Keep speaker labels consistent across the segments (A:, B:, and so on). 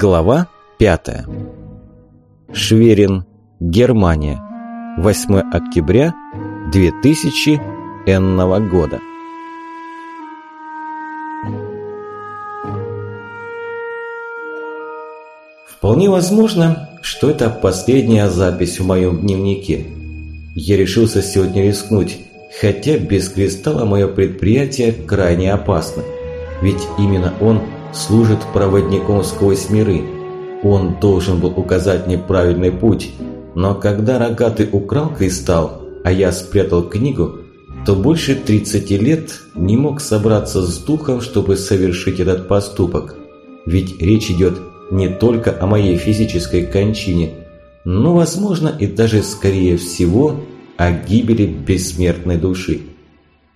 A: Глава 5. Шверин, Германия. 8 октября 2000 энного года. Вполне возможно, что это последняя запись в моем дневнике. Я решился сегодня рискнуть, хотя без кристалла мое предприятие крайне опасно. Ведь именно он служит проводником сквозь миры. Он должен был указать мне правильный путь, но когда рогатый украл кристалл, а я спрятал книгу, то больше 30 лет не мог собраться с духом, чтобы совершить этот поступок. Ведь речь идет не только о моей физической кончине, но, возможно, и даже скорее всего о гибели бессмертной души.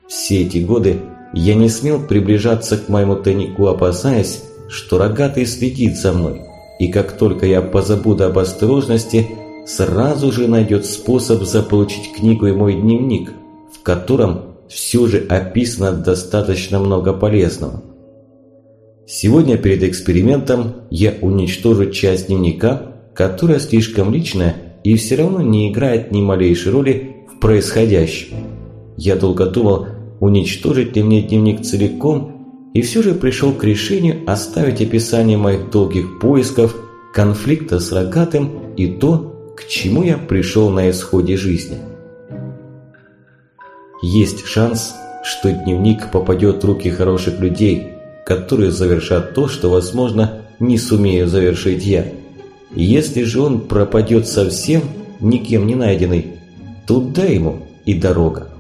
A: Все эти годы я не смел приближаться к моему тайнику, опасаясь, что рогатый следит за мной, и как только я позабуду об осторожности, сразу же найдет способ заполучить книгу и мой дневник, в котором все же описано достаточно много полезного. Сегодня перед экспериментом я уничтожу часть дневника, которая слишком личная и все равно не играет ни малейшей роли в происходящем. Я долго думал, уничтожить ли мне дневник целиком, и все же пришел к решению оставить описание моих долгих поисков, конфликта с рогатым и то, к чему я пришел на исходе жизни. Есть шанс, что дневник попадет в руки хороших людей, которые завершат то, что, возможно, не сумею завершить я. Если же он пропадет совсем, никем не найденный, туда ему и дорога.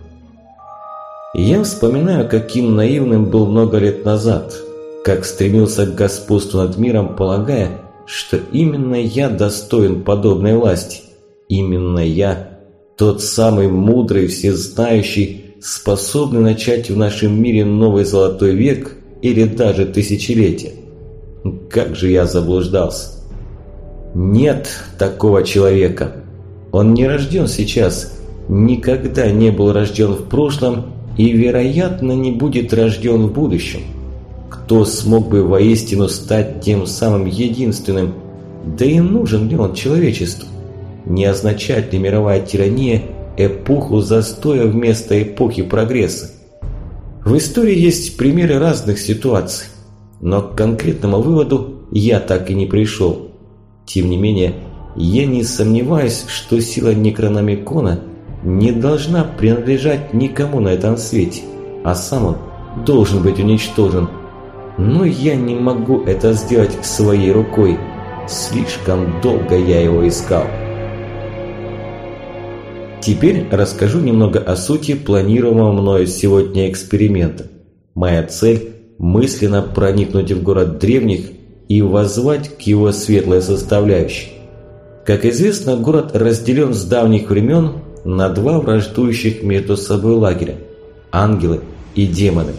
A: Я вспоминаю, каким наивным был много лет назад, как стремился к господству над миром, полагая, что именно я достоин подобной власти. Именно я, тот самый мудрый, всезнающий, способный начать в нашем мире новый золотой век или даже тысячелетие. Как же я заблуждался. Нет такого человека. Он не рожден сейчас, никогда не был рожден в прошлом и, вероятно, не будет рожден в будущем. Кто смог бы воистину стать тем самым единственным? Да и нужен ли он человечеству? Не означает ли мировая тирания эпоху застоя вместо эпохи прогресса? В истории есть примеры разных ситуаций, но к конкретному выводу я так и не пришел. Тем не менее, я не сомневаюсь, что сила Некрономикона – не должна принадлежать никому на этом свете, а сам он должен быть уничтожен. Но я не могу это сделать своей рукой. Слишком долго я его искал. Теперь расскажу немного о сути планируемого мною сегодня эксперимента. Моя цель – мысленно проникнуть в город древних и воззвать к его светлой составляющей. Как известно, город разделен с давних времен на два враждующих между собой лагеря – ангелы и демоны.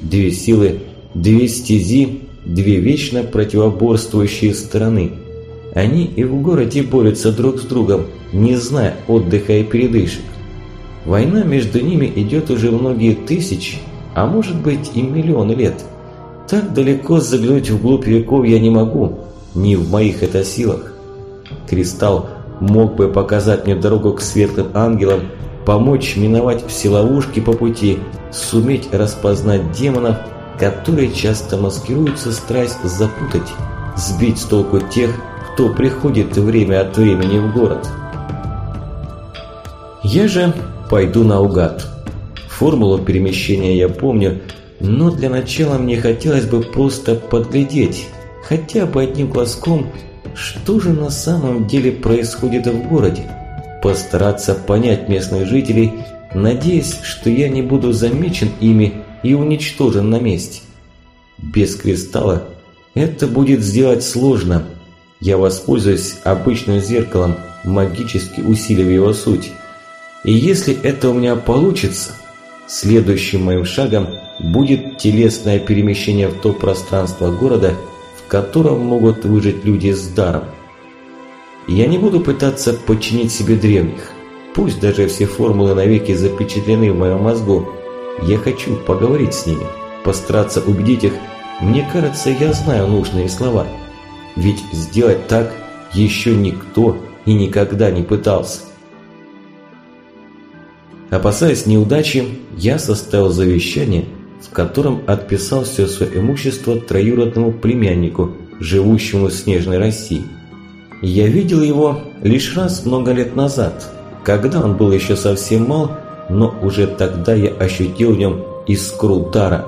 A: Две силы, две стези, две вечно противоборствующие стороны. Они и в городе борются друг с другом, не зная отдыха и передышек. Война между ними идет уже многие тысячи, а может быть и миллионы лет. Так далеко заглянуть вглубь веков я не могу, не в моих это силах. Кристалл мог бы показать мне дорогу к светлым ангелам, помочь миновать все ловушки по пути, суметь распознать демонов, которые часто маскируются страсть запутать, сбить с толку тех, кто приходит время от времени в город. Я же пойду наугад. Формулу перемещения я помню, но для начала мне хотелось бы просто подглядеть, хотя бы одним глазком, что же на самом деле происходит в городе? Постараться понять местных жителей, надеясь, что я не буду замечен ими и уничтожен на месте. Без кристалла это будет сделать сложно. Я воспользуюсь обычным зеркалом, магически усилив его суть. И если это у меня получится, следующим моим шагом будет телесное перемещение в то пространство города, котором могут выжить люди с даром. Я не буду пытаться подчинить себе древних. Пусть даже все формулы навеки запечатлены в моем мозгу. Я хочу поговорить с ними, постараться убедить их. Мне кажется, я знаю нужные слова. Ведь сделать так еще никто и никогда не пытался. Опасаясь неудачи, я составил завещание, в котором отписал все свое имущество троюродному племяннику, живущему в Снежной России. Я видел его лишь раз много лет назад, когда он был еще совсем мал, но уже тогда я ощутил в нем искру дара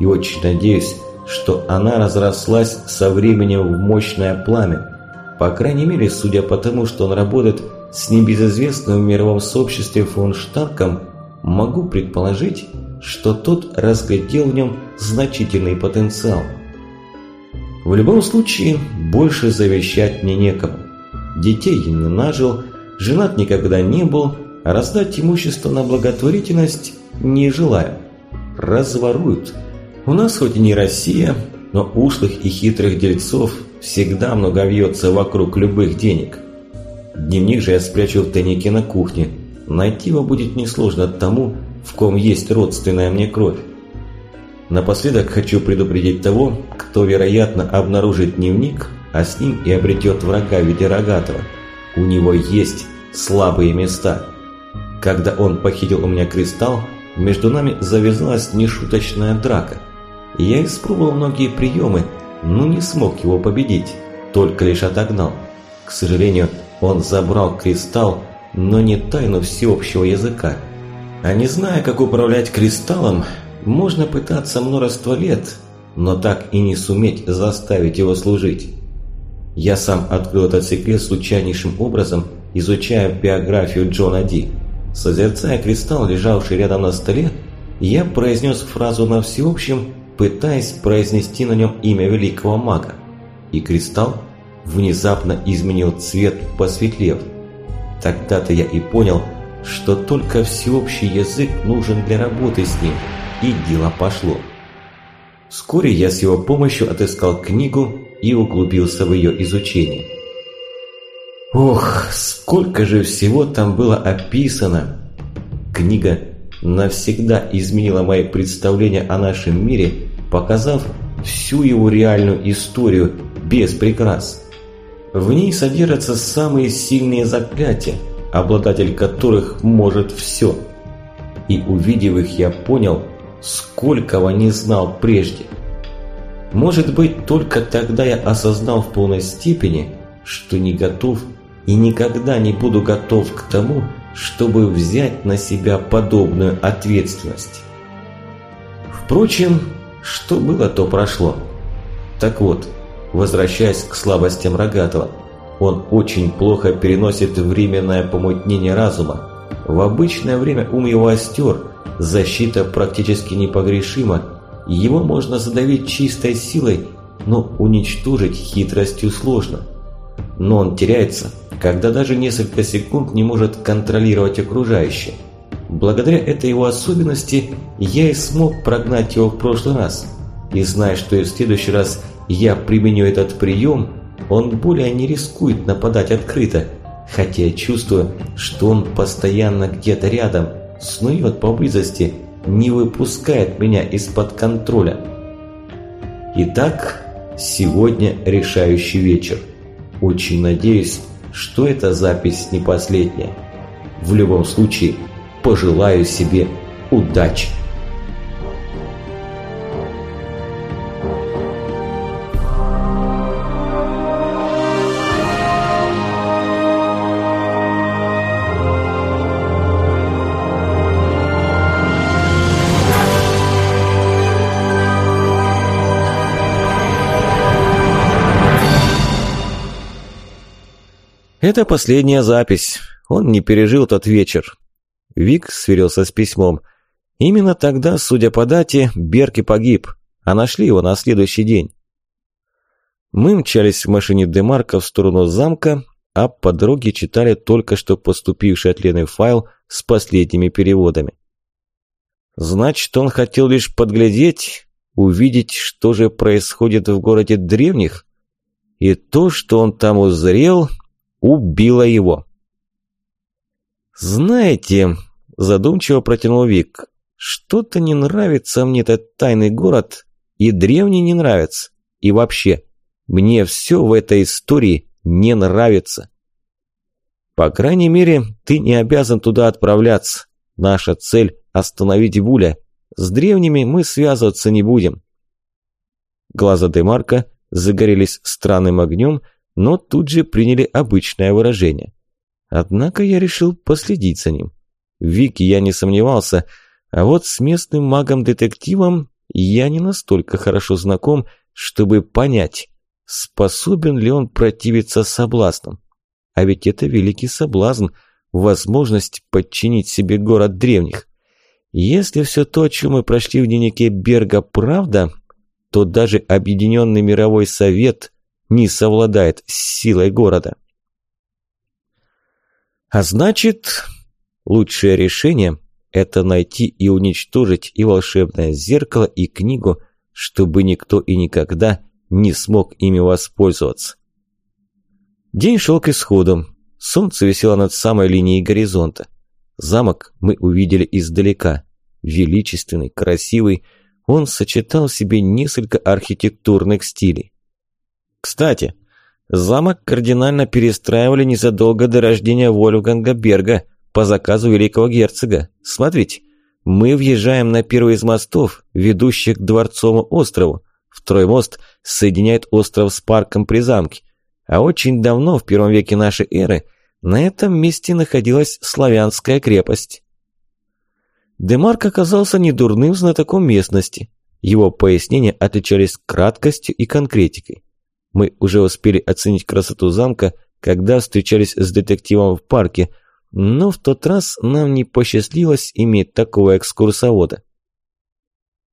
A: и очень надеюсь, что она разрослась со временем в мощное пламя. По крайней мере, судя по тому, что он работает с небезызвестным в мировом сообществе фон Штанком, могу предположить, что тот разглядел в нем значительный потенциал. В любом случае, больше завещать мне некому. Детей я не нажил, женат никогда не был, а раздать имущество на благотворительность не желаю. Разворуют. У нас хоть и не Россия, но ушлых и хитрых дельцов всегда много вьется вокруг любых денег. Дневник же я спрячу в тайнике на кухне. Найти его будет несложно тому, в ком есть родственная мне кровь. Напоследок хочу предупредить того, кто, вероятно, обнаружит дневник, а с ним и обретет врага в виде Рогатого. У него есть слабые места. Когда он похитил у меня кристалл, между нами завязалась нешуточная драка. Я испробовал многие приемы, но не смог его победить, только лишь отогнал. К сожалению, он забрал кристалл, но не тайну всеобщего языка. А не зная, как управлять кристаллом, можно пытаться множество лет, но так и не суметь заставить его служить. Я сам открыл этот секрет случайнейшим образом, изучая биографию Джона Ди. Созерцая кристалл, лежавший рядом на столе, я произнес фразу на всеобщем, пытаясь произнести на нем имя великого мага. И кристалл внезапно изменил цвет, посветлев. Тогда-то я и понял, что только всеобщий язык нужен для работы с ним, и дело пошло. Вскоре я с его помощью отыскал книгу и углубился в ее изучение. Ох, сколько же всего там было описано! Книга навсегда изменила мои представления о нашем мире, показав всю его реальную историю без прикрас. В ней содержатся самые сильные заклятия, обладатель которых может все. И увидев их, я понял, сколького не знал прежде. Может быть, только тогда я осознал в полной степени, что не готов и никогда не буду готов к тому, чтобы взять на себя подобную ответственность. Впрочем, что было, то прошло. Так вот, возвращаясь к слабостям Рогатого, он очень плохо переносит временное помутнение разума. В обычное время ум его остер, защита практически непогрешима, его можно задавить чистой силой, но уничтожить хитростью сложно. Но он теряется – когда даже несколько секунд не может контролировать окружающее. Благодаря этой его особенности я и смог прогнать его в прошлый раз. И зная, что и в следующий раз я применю этот прием, он более не рискует нападать открыто, хотя чувствую, что он постоянно где-то рядом, снует поблизости, не выпускает меня из-под контроля. Итак, сегодня решающий вечер. Очень надеюсь, что эта запись не последняя. В любом случае, пожелаю себе удачи.
B: Это последняя запись. Он не пережил тот вечер. Вик сверился с письмом. Именно тогда, судя по дате, Берки погиб, а нашли его на следующий день. Мы мчались в машине Демарка в сторону замка, а по дороге читали только что поступивший от Лены файл с последними переводами. Значит, он хотел лишь подглядеть, увидеть, что же происходит в городе древних, и то, что он там узрел, убила его. «Знаете», – задумчиво протянул Вик, – «что-то не нравится мне этот тайный город, и древний не нравится, и вообще, Мне все в этой истории не нравится. По крайней мере, ты не обязан туда отправляться. Наша цель – остановить Буля. С древними мы связываться не будем. Глаза Демарка загорелись странным огнем, но тут же приняли обычное выражение. Однако я решил последить за ним. В Вике я не сомневался, а вот с местным магом-детективом я не настолько хорошо знаком, чтобы понять, способен ли он противиться соблазнам. А ведь это великий соблазн, возможность подчинить себе город древних. Если все то, о чем мы прошли в дневнике Берга, правда, то даже Объединенный мировой совет не совладает с силой города. А значит, лучшее решение – это найти и уничтожить и волшебное зеркало, и книгу, чтобы никто и никогда не смог ими воспользоваться. День шел к исходу. Солнце висело над самой линией горизонта. Замок мы увидели издалека. Величественный, красивый, он сочетал в себе несколько архитектурных стилей. Кстати, замок кардинально перестраивали незадолго до рождения Вольфганга Берга по заказу великого герцога. Смотрите, мы въезжаем на первый из мостов, ведущих к Дворцовому острову. Второй мост соединяет остров с парком при замке. А очень давно, в первом веке нашей эры, на этом месте находилась славянская крепость. Демарк оказался недурным знатоком местности. Его пояснения отличались краткостью и конкретикой. Мы уже успели оценить красоту замка, когда встречались с детективом в парке, но в тот раз нам не посчастливилось иметь такого экскурсовода.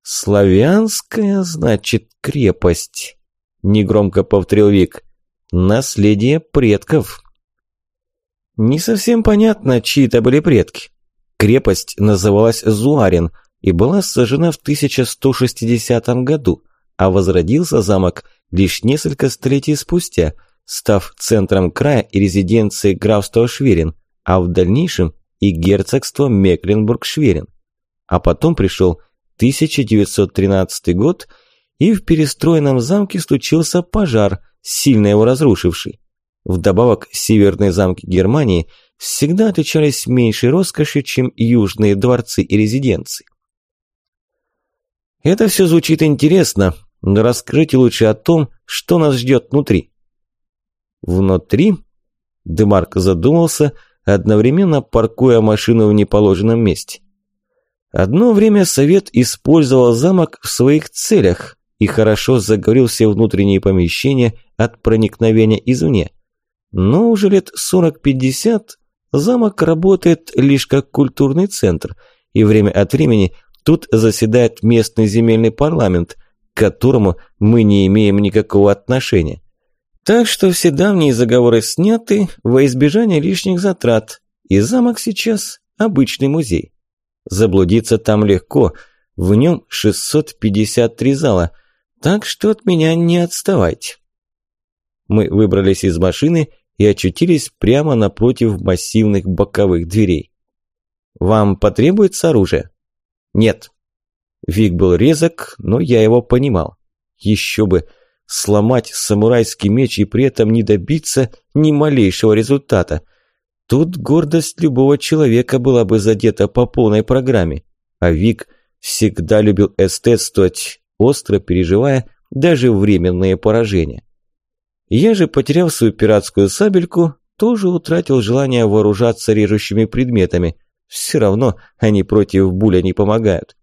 B: «Славянская, значит, крепость», – негромко повторил Вик. «Наследие предков». Не совсем понятно, чьи это были предки. Крепость называлась Зуарин и была сожжена в 1160 году, а возродился замок лишь несколько столетий спустя, став центром края и резиденцией графства Шверин, а в дальнейшем и герцогства Мекленбург-Шверин. А потом пришел 1913 год, и в перестроенном замке случился пожар, сильно его разрушивший. Вдобавок, северные замки Германии всегда отличались меньшей роскошью, чем южные дворцы и резиденции. Это все звучит интересно, но расскажите лучше о том, что нас ждет внутри. Внутри? Демарк задумался, одновременно паркуя машину в неположенном месте. Одно время совет использовал замок в своих целях и хорошо заговорил все внутренние помещения от проникновения извне. Но уже лет 40-50 замок работает лишь как культурный центр, и время от времени тут заседает местный земельный парламент, которому мы не имеем никакого отношения. Так что все давние заговоры сняты во избежание лишних затрат, и замок сейчас обычный музей. Заблудиться там легко, в нем 653 зала, так что от меня не отставайте. Мы выбрались из машины и очутились прямо напротив массивных боковых дверей. «Вам потребуется оружие?» «Нет». Вик был резок, но я его понимал. Еще бы, сломать самурайский меч и при этом не добиться ни малейшего результата – Тут гордость любого человека была бы задета по полной программе, а Вик всегда любил эстетствовать, остро переживая даже временные поражения. Я же, потеряв свою пиратскую сабельку, тоже утратил желание вооружаться режущими предметами. Все равно они против буля не помогают.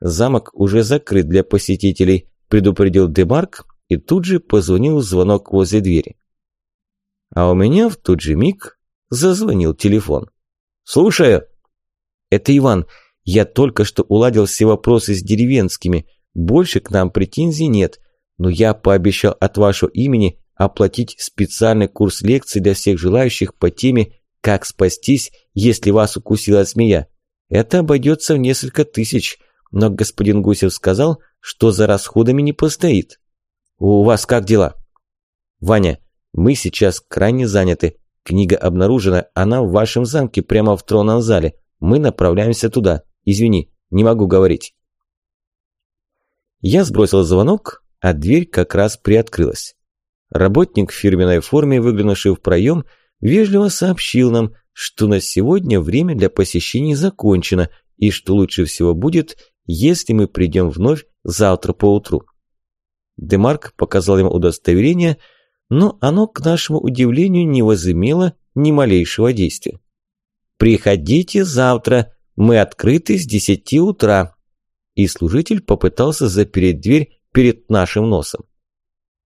B: Замок уже закрыт для посетителей, предупредил Демарк и тут же позвонил звонок возле двери. А у меня в тот же миг Зазвонил телефон. «Слушаю». «Это Иван. Я только что уладил все вопросы с деревенскими. Больше к нам претензий нет. Но я пообещал от вашего имени оплатить специальный курс лекций для всех желающих по теме «Как спастись, если вас укусила змея». Это обойдется в несколько тысяч, но господин Гусев сказал, что за расходами не постоит. У вас как дела? Ваня, мы сейчас крайне заняты. Книга обнаружена, она в вашем замке, прямо в тронном зале. Мы направляемся туда. Извини, не могу говорить. Я сбросил звонок а дверь как раз приоткрылась. Работник в фирменной форме, выглянувший в проем, вежливо сообщил нам, что на сегодня время для посещений закончено и что лучше всего будет, если мы придем вновь завтра поутру. Демарк показал ему удостоверение, но оно, к нашему удивлению, не возымело ни малейшего действия. «Приходите завтра, мы открыты с десяти утра», и служитель попытался запереть дверь перед нашим носом.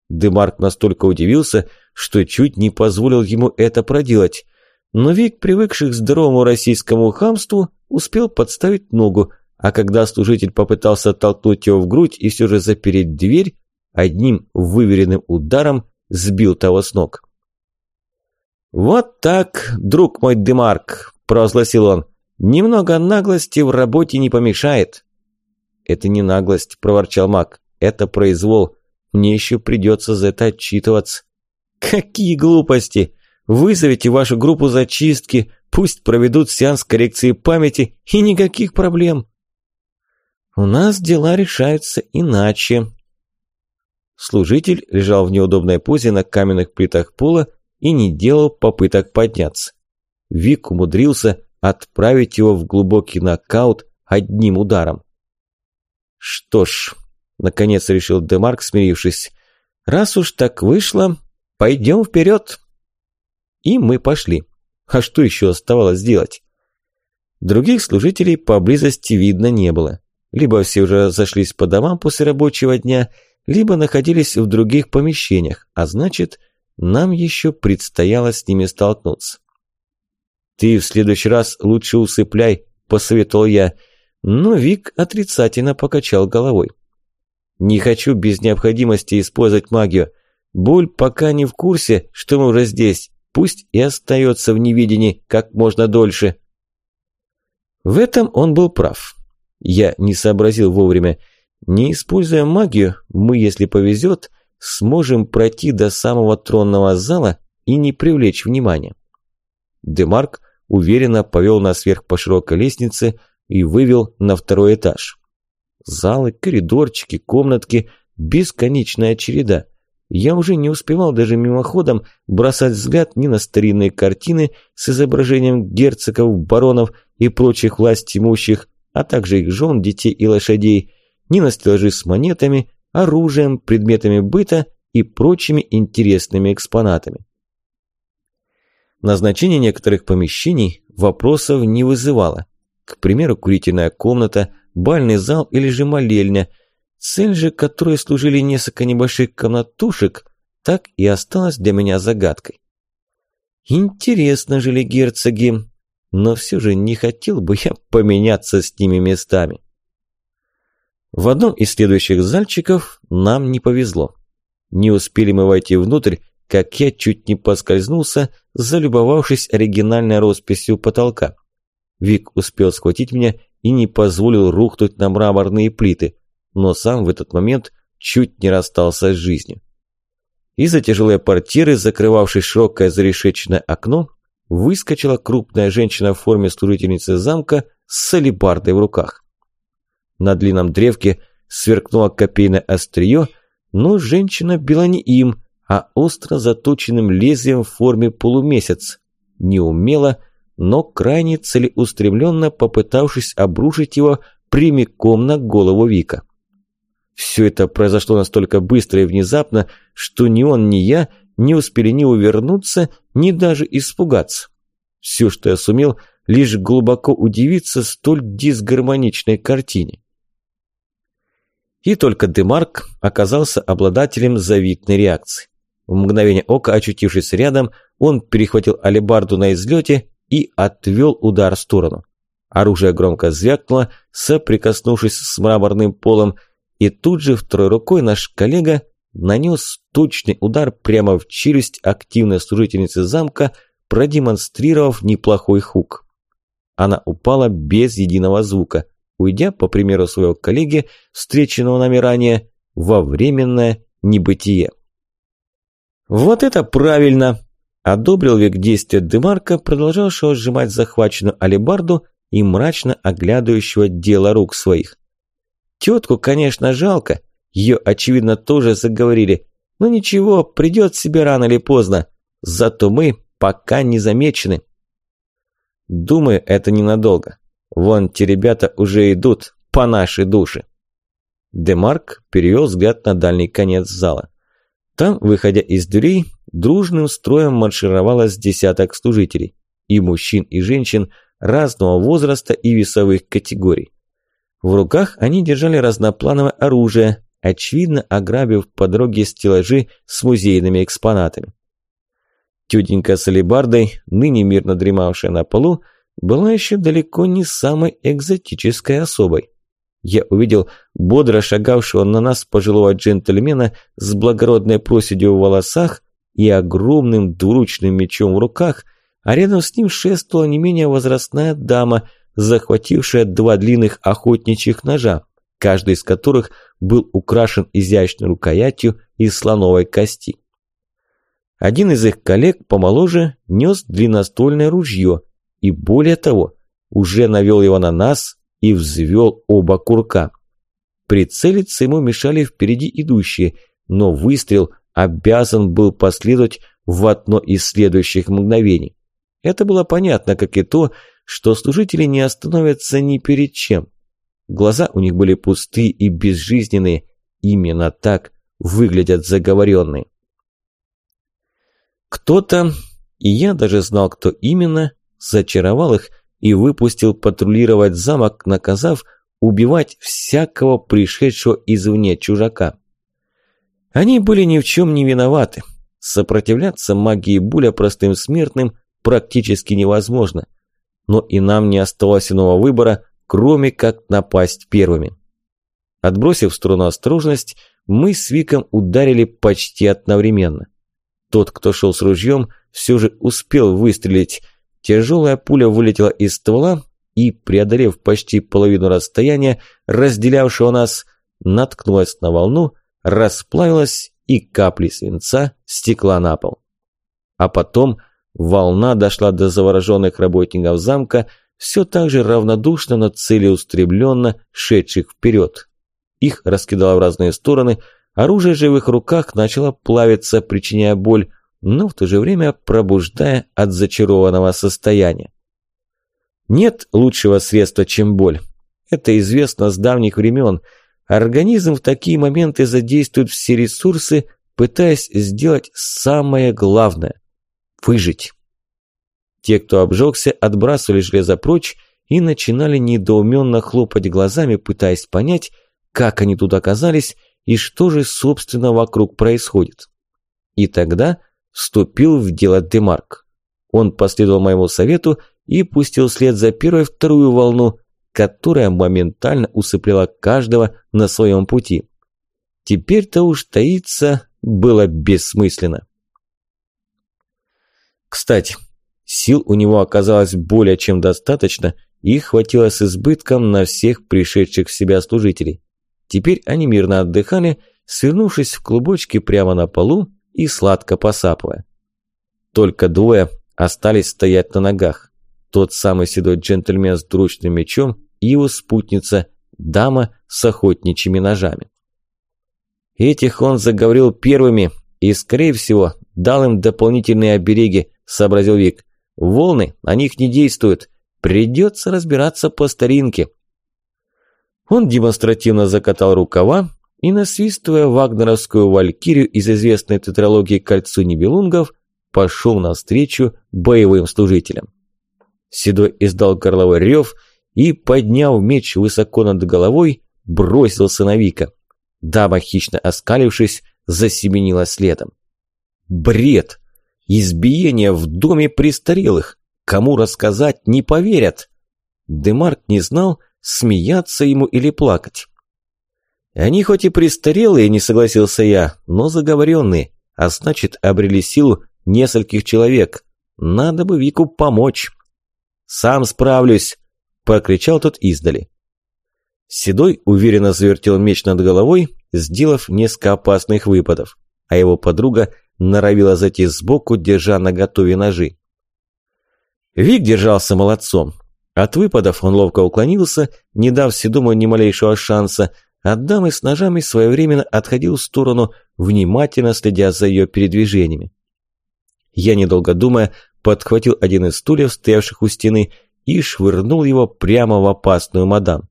B: Демарк настолько удивился, что чуть не позволил ему это проделать, но Вик, привыкший к здоровому российскому хамству, успел подставить ногу, а когда служитель попытался толкнуть его в грудь и все же запереть дверь, одним выверенным ударом сбил того с ног. «Вот так, друг мой Демарк», – провозгласил он, – «немного наглости в работе не помешает». «Это не наглость», – проворчал маг, – «это произвол. Мне еще придется за это отчитываться». «Какие глупости! Вызовите вашу группу зачистки, пусть проведут сеанс коррекции памяти и никаких проблем». «У нас дела решаются иначе». Служитель лежал в неудобной позе на каменных плитах пола и не делал попыток подняться. Вик умудрился отправить его в глубокий нокаут одним ударом. «Что ж», – наконец решил Демарк, смирившись, – «раз уж так вышло, пойдем вперед». И мы пошли. А что еще оставалось делать? Других служителей поблизости видно не было. Либо все уже зашлись по домам после рабочего дня, либо находились в других помещениях, а значит, нам еще предстояло с ними столкнуться. «Ты в следующий раз лучше усыпляй», – посоветовал я, но Вик отрицательно покачал головой. «Не хочу без необходимости использовать магию. Боль пока не в курсе, что мы уже здесь. Пусть и остается в невидении как можно дольше». В этом он был прав. Я не сообразил вовремя. Не используя магию, мы, если повезет, сможем пройти до самого тронного зала и не привлечь внимания. Демарк уверенно повел нас вверх по широкой лестнице и вывел на второй этаж. Залы, коридорчики, комнатки, бесконечная череда. Я уже не успевал даже мимоходом бросать взгляд ни на старинные картины с изображением герцогов, баронов и прочих власть имущих, а также их жен, детей и лошадей, ни на стеллажи с монетами, оружием, предметами быта и прочими интересными экспонатами. Назначение некоторых помещений вопросов не вызывало. К примеру, курительная комната, бальный зал или же молельня, цель же которой служили несколько небольших комнатушек, так и осталась для меня загадкой. Интересно жили герцоги, но все же не хотел бы я поменяться с ними местами. В одном из следующих зальчиков нам не повезло. Не успели мы войти внутрь, как я чуть не поскользнулся, залюбовавшись оригинальной росписью потолка. Вик успел схватить меня и не позволил рухнуть на мраморные плиты, но сам в этот момент чуть не расстался с жизнью. Из-за тяжелой портьеры, закрывавшей широкое зарешеченное окно, выскочила крупная женщина в форме служительницы замка с алебардой в руках. На длинном древке сверкнуло копейное острие, но женщина била не им, а остро заточенным лезвием в форме полумесяц, неумело, но крайне целеустремленно попытавшись обрушить его прямиком на голову Вика. Все это произошло настолько быстро и внезапно, что ни он, ни я не успели ни увернуться, ни даже испугаться. Все, что я сумел, лишь глубоко удивиться столь дисгармоничной картине. И только Демарк оказался обладателем завидной реакции. В мгновение ока, очутившись рядом, он перехватил алебарду на излете и отвел удар в сторону. Оружие громко звякнуло, соприкоснувшись с мраморным полом, и тут же второй рукой наш коллега нанес точный удар прямо в челюсть активной служительницы замка, продемонстрировав неплохой хук. Она упала без единого звука, уйдя, по примеру своего коллеги, встреченного нами ранее, во временное небытие. «Вот это правильно!» – одобрил век действия Демарка, продолжавшего сжимать захваченную алебарду и мрачно оглядывающего дело рук своих. «Тетку, конечно, жалко, Ее, очевидно, тоже заговорили. Но ничего, придет себе рано или поздно. Зато мы пока не замечены. Думаю, это ненадолго. Вон те ребята уже идут по нашей душе. Демарк перевел взгляд на дальний конец зала. Там, выходя из дверей, дружным строем маршировалось десяток служителей. И мужчин, и женщин разного возраста и весовых категорий. В руках они держали разноплановое оружие, очевидно ограбив по дороге стеллажи с музейными экспонатами. Тетенька с алебардой, ныне мирно дремавшая на полу, была еще далеко не самой экзотической особой. Я увидел бодро шагавшего на нас пожилого джентльмена с благородной проседью в волосах и огромным двуручным мечом в руках, а рядом с ним шествовала не менее возрастная дама, захватившая два длинных охотничьих ножа, каждый из которых был украшен изящной рукоятью из слоновой кости. Один из их коллег помоложе нес длинноствольное ружье и, более того, уже навел его на нас и взвел оба курка. Прицелиться ему мешали впереди идущие, но выстрел обязан был последовать в одно из следующих мгновений. Это было понятно, как и то, что служители не остановятся ни перед чем. Глаза у них были пустые и безжизненные, именно так выглядят заговоренные. Кто-то, и я даже знал, кто именно, зачаровал их и выпустил патрулировать замок, наказав убивать всякого пришедшего извне чужака. Они были ни в чем не виноваты. Сопротивляться магии Буля простым смертным практически невозможно. Но и нам не осталось иного выбора, кроме как напасть первыми. Отбросив в сторону осторожность, мы с Виком ударили почти одновременно. Тот, кто шел с ружьем, все же успел выстрелить. Тяжелая пуля вылетела из ствола и, преодолев почти половину расстояния, разделявшего нас, наткнулась на волну, расплавилась и капли свинца стекла на пол. А потом волна дошла до завороженных работников замка, все так же равнодушно, но целеустремленно шедших вперед. Их раскидало в разные стороны, оружие же в их руках начало плавиться, причиняя боль, но в то же время пробуждая от зачарованного состояния. Нет лучшего средства, чем боль. Это известно с давних времен. Организм в такие моменты задействует все ресурсы, пытаясь сделать самое главное – выжить. Те, кто обжегся, отбрасывали железо прочь и начинали недоуменно хлопать глазами, пытаясь понять, как они тут оказались и что же, собственно, вокруг происходит. И тогда вступил в дело Демарк. Он последовал моему совету и пустил след за первой вторую волну, которая моментально усыпляла каждого на своем пути. Теперь-то уж таиться было бессмысленно. Кстати, сил у него оказалось более чем достаточно, и хватило с избытком на всех пришедших в себя служителей. Теперь они мирно отдыхали, свернувшись в клубочки прямо на полу и сладко посапывая. Только двое остались стоять на ногах. Тот самый седой джентльмен с дручным мечом и его спутница, дама с охотничьими ножами. Этих он заговорил первыми и, скорее всего, дал им дополнительные обереги, сообразил Вик. Волны на них не действуют. Придется разбираться по старинке. Он демонстративно закатал рукава и, насвистывая вагнеровскую валькирию из известной тетралогии «Кольцу небелунгов», пошел навстречу боевым служителям. Седой издал горловой рев и, подняв меч высоко над головой, бросился на Вика. Дама, хищно оскалившись, засеменила следом. Бред! Избиение в доме престарелых! Кому рассказать, не поверят! Демарк не знал, смеяться ему или плакать. Они хоть и престарелые, не согласился я, но заговоренные, а значит обрели силу нескольких человек. Надо бы Вику помочь. «Сам справлюсь!» – прокричал тот издали. Седой уверенно завертел меч над головой, сделав несколько опасных выпадов, а его подруга норовила зайти сбоку, держа на готове ножи. Вик держался молодцом, от выпадов он ловко уклонился, не дав Седому ни малейшего шанса, а дамы с ножами своевременно отходил в сторону, внимательно следя за ее передвижениями. Я, недолго думая, подхватил один из стульев, стоявших у стены, и швырнул его прямо в опасную мадам.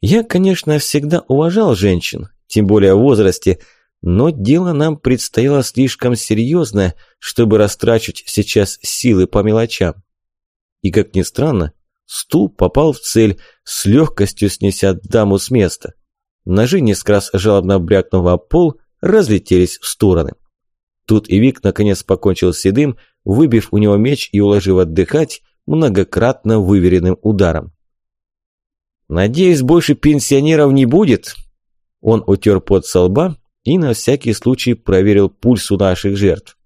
B: Я, конечно, всегда уважал женщин, тем более в возрасте, но дело нам предстояло слишком серьезное, чтобы растрачивать сейчас силы по мелочам. И, как ни странно, стул попал в цель, с легкостью снеся даму с места. Ножи, несколько раз жалобно брякнув о пол, разлетелись в стороны. Тут и Вик наконец покончил с седым, выбив у него меч и уложив отдыхать многократно выверенным ударом. «Надеюсь, больше пенсионеров не будет?» Он утер пот со лба и на всякий случай проверил пульс у наших жертв.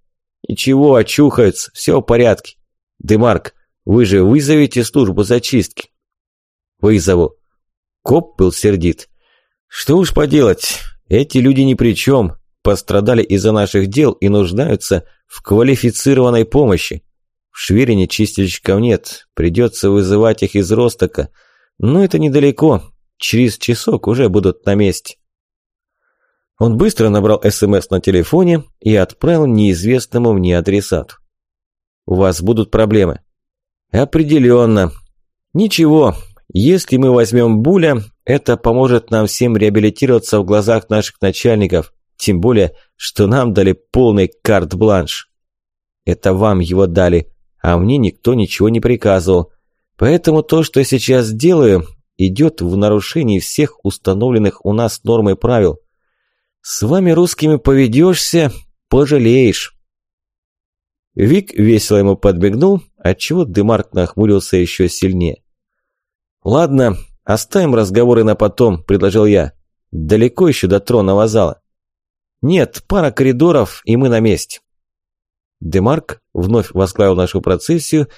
B: «Ничего, очухаются, все в порядке. Демарк, вы же вызовете службу зачистки?» «Вызову». Коп был сердит. «Что уж поделать, эти люди ни при чем, пострадали из-за наших дел и нуждаются в квалифицированной помощи. В Шверине чистильщиков нет, придется вызывать их из Ростока, но это недалеко, через часок уже будут на месте. Он быстро набрал СМС на телефоне и отправил неизвестному мне адресату. «У вас будут проблемы?» «Определенно. Ничего, если мы возьмем Буля, это поможет нам всем реабилитироваться в глазах наших начальников, тем более, что нам дали полный карт-бланш. Это вам его дали, а мне никто ничего не приказывал. Поэтому то, что я сейчас делаю, идет в нарушении всех установленных у нас норм и правил. С вами русскими поведешься, пожалеешь. Вик весело ему подбегнул, отчего Демарк нахмурился еще сильнее. «Ладно, оставим разговоры на потом», – предложил я. «Далеко еще до тронного зала». «Нет, пара коридоров, и мы на месте». Демарк вновь возглавил нашу процессию,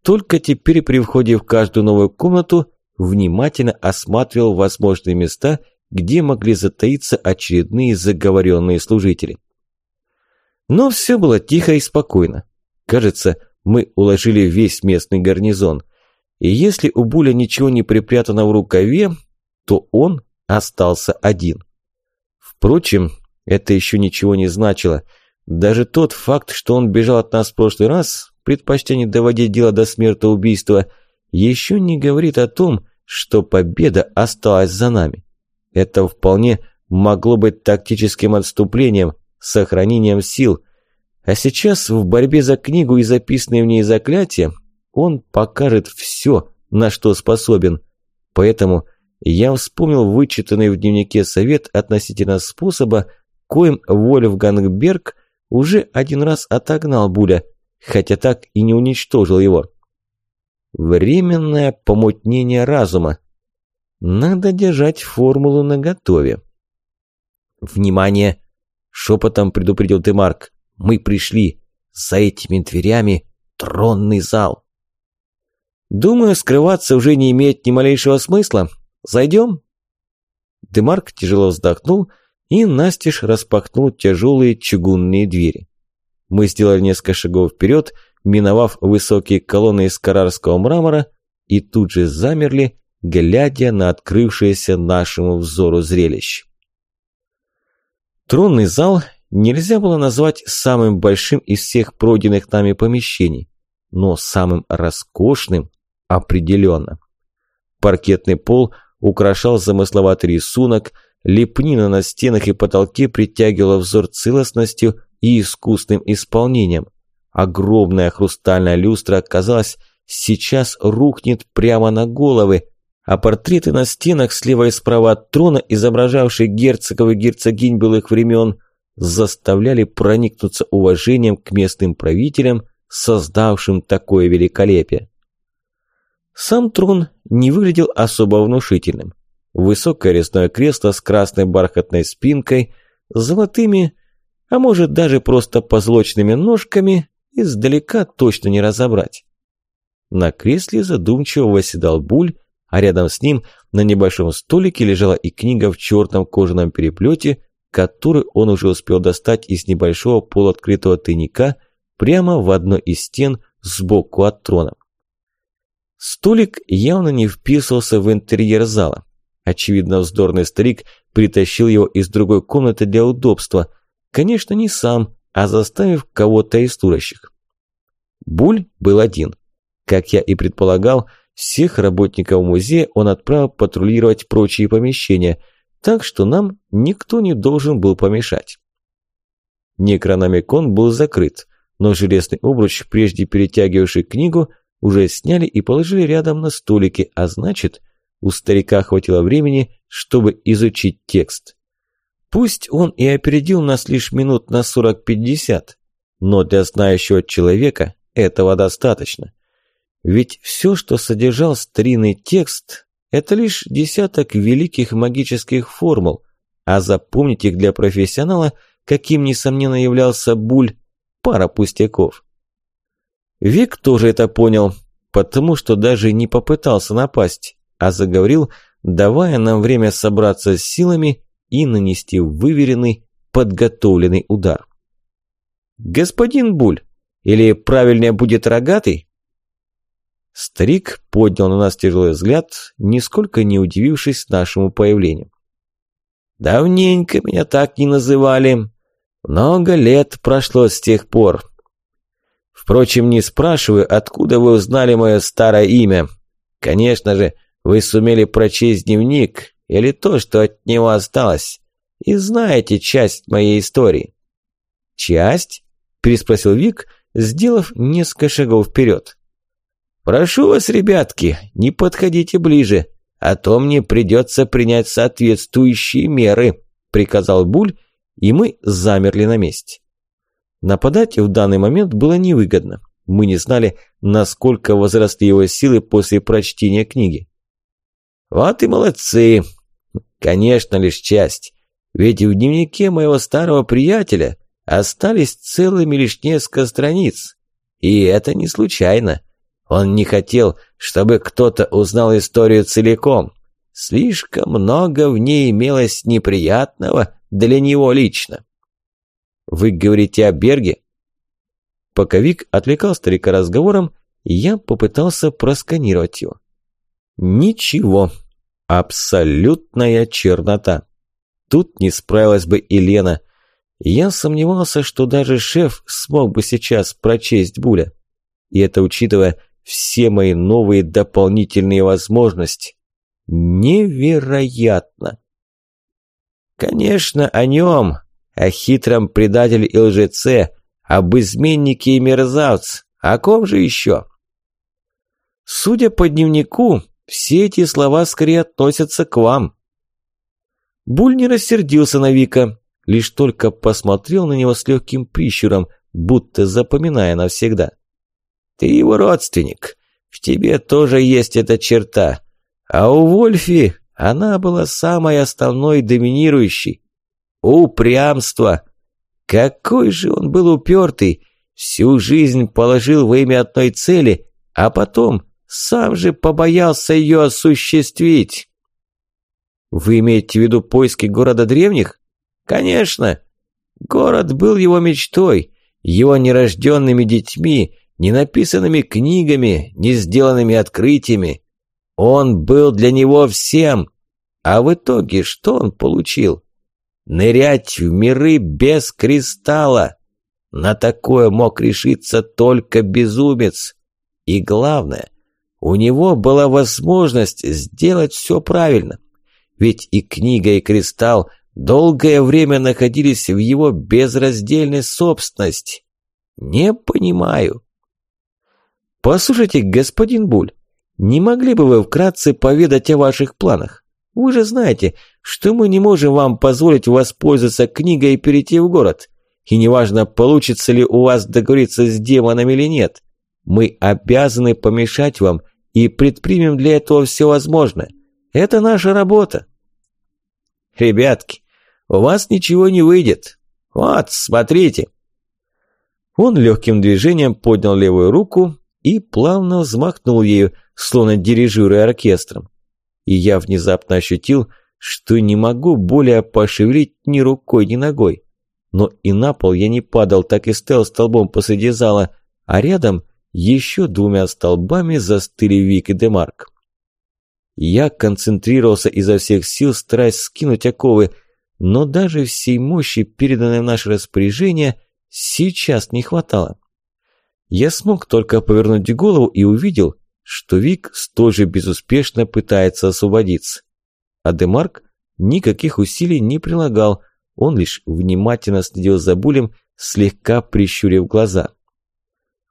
B: только теперь при входе в каждую новую комнату внимательно осматривал возможные места – где могли затаиться очередные заговоренные служители. Но все было тихо и спокойно. Кажется, мы уложили весь местный гарнизон. И если у Буля ничего не припрятано в рукаве, то он остался один. Впрочем, это еще ничего не значило. Даже тот факт, что он бежал от нас в прошлый раз, предпочтя не доводить дело до смертоубийства, еще не говорит о том, что победа осталась за нами. Это вполне могло быть тактическим отступлением, сохранением сил. А сейчас в борьбе за книгу и записанные в ней заклятия он покажет все, на что способен. Поэтому я вспомнил вычитанный в дневнике совет относительно способа, коим Вольфганг Берг уже один раз отогнал Буля, хотя так и не уничтожил его. Временное помутнение разума. Надо держать формулу наготове. «Внимание!» – шепотом предупредил Демарк. «Мы пришли. За этими дверями тронный зал». «Думаю, скрываться уже не имеет ни малейшего смысла. Зайдем?» Демарк тяжело вздохнул и настежь распахнул тяжелые чугунные двери. Мы сделали несколько шагов вперед, миновав высокие колонны из карарского мрамора, и тут же замерли, глядя на открывшееся нашему взору зрелище. Тронный зал нельзя было назвать самым большим из всех пройденных нами помещений, но самым роскошным определенно. Паркетный пол украшал замысловатый рисунок, лепнина на стенах и потолке притягивала взор целостностью и искусным исполнением. Огромная хрустальная люстра, казалось, сейчас рухнет прямо на головы, а портреты на стенах слева и справа от трона, изображавшие герцогов и герцогинь былых времен, заставляли проникнуться уважением к местным правителям, создавшим такое великолепие. Сам трон не выглядел особо внушительным. Высокое резное кресло с красной бархатной спинкой, золотыми, а может даже просто позлочными ножками, издалека точно не разобрать. На кресле задумчиво восседал Буль, а рядом с ним на небольшом столике лежала и книга в черном кожаном переплете, которую он уже успел достать из небольшого полуоткрытого тайника прямо в одной из стен сбоку от трона. Столик явно не вписывался в интерьер зала. Очевидно, вздорный старик притащил его из другой комнаты для удобства. Конечно, не сам, а заставив кого-то из служащих. Буль был один. Как я и предполагал, всех работников музея он отправил патрулировать прочие помещения, так что нам никто не должен был помешать. Некрономикон был закрыт, но железный обруч, прежде перетягивавший книгу, уже сняли и положили рядом на столике, а значит, у старика хватило времени, чтобы изучить текст. Пусть он и опередил нас лишь минут на 40-50, но для знающего человека этого достаточно. Ведь все, что содержал старинный текст, это лишь десяток великих магических формул, а запомнить их для профессионала, каким, несомненно, являлся Буль, пара пустяков. Вик тоже это понял, потому что даже не попытался напасть, а заговорил, давая нам время собраться с силами и нанести выверенный, подготовленный удар. «Господин Буль, или правильнее будет рогатый?» Старик поднял на нас тяжелый взгляд, нисколько не удивившись нашему появлению. «Давненько меня так не называли. Много лет прошло с тех пор. Впрочем, не спрашиваю, откуда вы узнали мое старое имя. Конечно же, вы сумели прочесть дневник или то, что от него осталось, и знаете часть моей истории». «Часть?» – переспросил Вик, сделав несколько шагов вперед. «Прошу вас, ребятки, не подходите ближе, а то мне придется принять соответствующие меры», – приказал Буль, и мы замерли на месте. Нападать в данный момент было невыгодно. Мы не знали, насколько возросли его силы после прочтения книги. Вот и молодцы. Конечно, лишь часть. Ведь в дневнике моего старого приятеля остались целыми лишь несколько страниц. И это не случайно. Он не хотел, чтобы кто-то узнал историю целиком. Слишком много в ней имелось неприятного для него лично. Вы говорите о Берге? Пока Вик отвлекал старика разговором, я попытался просканировать его. Ничего. Абсолютная чернота. Тут не справилась бы и. Я сомневался, что даже шеф смог бы сейчас прочесть Буля. И это учитывая все мои новые дополнительные возможности. Невероятно! Конечно, о нем, о хитром предателе и лжеце, об изменнике и мерзавце. О ком же еще? Судя по дневнику, все эти слова скорее относятся к вам. Буль не рассердился на Вика, лишь только посмотрел на него с легким прищуром, будто запоминая навсегда. «Ты его родственник. В тебе тоже есть эта черта. А у Вольфи она была самой основной доминирующей. Упрямство. Какой же он был упертый. Всю жизнь положил во имя одной цели, а потом сам же побоялся ее осуществить. Вы имеете в виду поиски города древних? Конечно. Город был его мечтой, его нерожденными детьми, не написанными книгами, не сделанными открытиями. Он был для него всем. А в итоге что он получил? Нырять в миры без кристалла. На такое мог решиться только безумец. И главное – у него была возможность сделать все правильно. Ведь и книга, и кристалл долгое время находились в его безраздельной собственности. Не понимаю. Послушайте, господин Буль, не могли бы вы вкратце поведать о ваших планах? Вы же знаете, что мы не можем вам позволить воспользоваться книгой и перейти в город. И неважно, получится ли у вас договориться с демоном или нет. Мы обязаны помешать вам и предпримем для этого все возможное. Это наша работа. Ребятки, у вас ничего не выйдет. Вот, смотрите. Он легким движением поднял левую руку и плавно взмахнул ею, словно дирижируя оркестром. И я внезапно ощутил, что не могу более пошевелить ни рукой, ни ногой. Но и на пол я не падал, так и стоял столбом посреди зала, а рядом еще двумя столбами застыли Вик и Демарк. Я концентрировался изо всех сил, стараясь скинуть оковы, но даже всей мощи, переданной в наше распоряжение, сейчас не хватало. Я смог только повернуть голову и увидел, что Вик столь же безуспешно пытается освободиться. А Демарк никаких усилий не прилагал, он лишь внимательно следил за Булем, слегка прищурив глаза.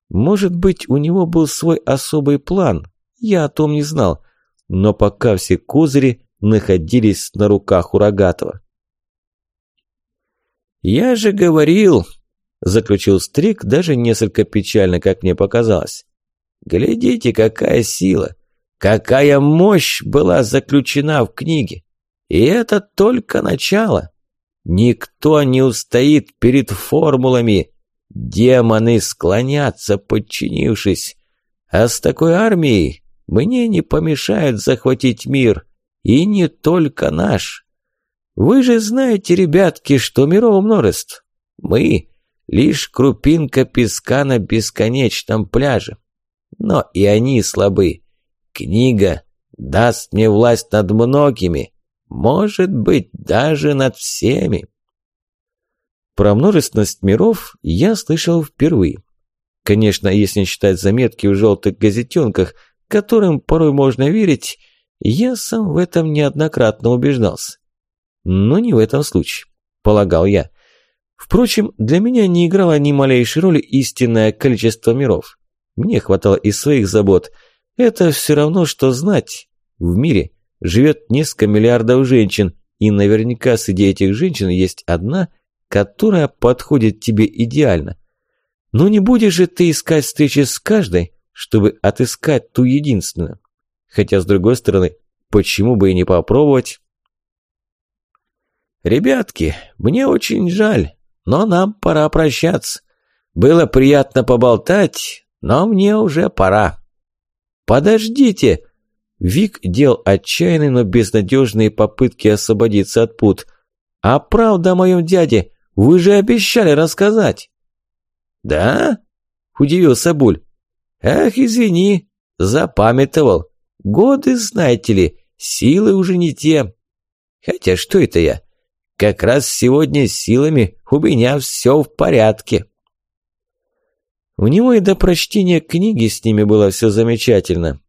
B: Может быть, у него был свой особый план, я о том не знал, но пока все козыри находились на руках у Рогатого. «Я же говорил», – заключил Стрик даже несколько печально, как мне показалось. «Глядите, какая сила, какая мощь была заключена в книге. И это только начало. Никто не устоит перед формулами. Демоны склонятся, подчинившись. А с такой армией мне не помешает захватить мир. И не только наш. Вы же знаете, ребятки, что миров множеств. Мы — лишь крупинка песка на бесконечном пляже. Но и они слабы. Книга даст мне власть над многими, может быть, даже над всеми. Про множественность миров я слышал впервые. Конечно, если не считать заметки в желтых газетенках, которым порой можно верить, я сам в этом неоднократно убеждался. Но не в этом случае, полагал я. Впрочем, для меня не играло ни малейшей роли истинное количество миров. Мне хватало и своих забот. Это все равно, что знать. В мире живет несколько миллиардов женщин, и наверняка среди этих женщин есть одна, которая подходит тебе идеально. Но не будешь же ты искать встречи с каждой, чтобы отыскать ту единственную. Хотя, с другой стороны, почему бы и не попробовать? «Ребятки, мне очень жаль, но нам пора прощаться. Было приятно поболтать, но мне уже пора». «Подождите!» Вик делал отчаянные, но безнадежные попытки освободиться от пут. «А правда о моем дяде вы же обещали рассказать!» «Да?» – удивился Буль. «Ах, извини, запамятовал. Годы, знаете ли, силы уже не те. Хотя что это я? Как раз сегодня силами у меня все в порядке». У него и до прочтения книги с ними было все замечательно.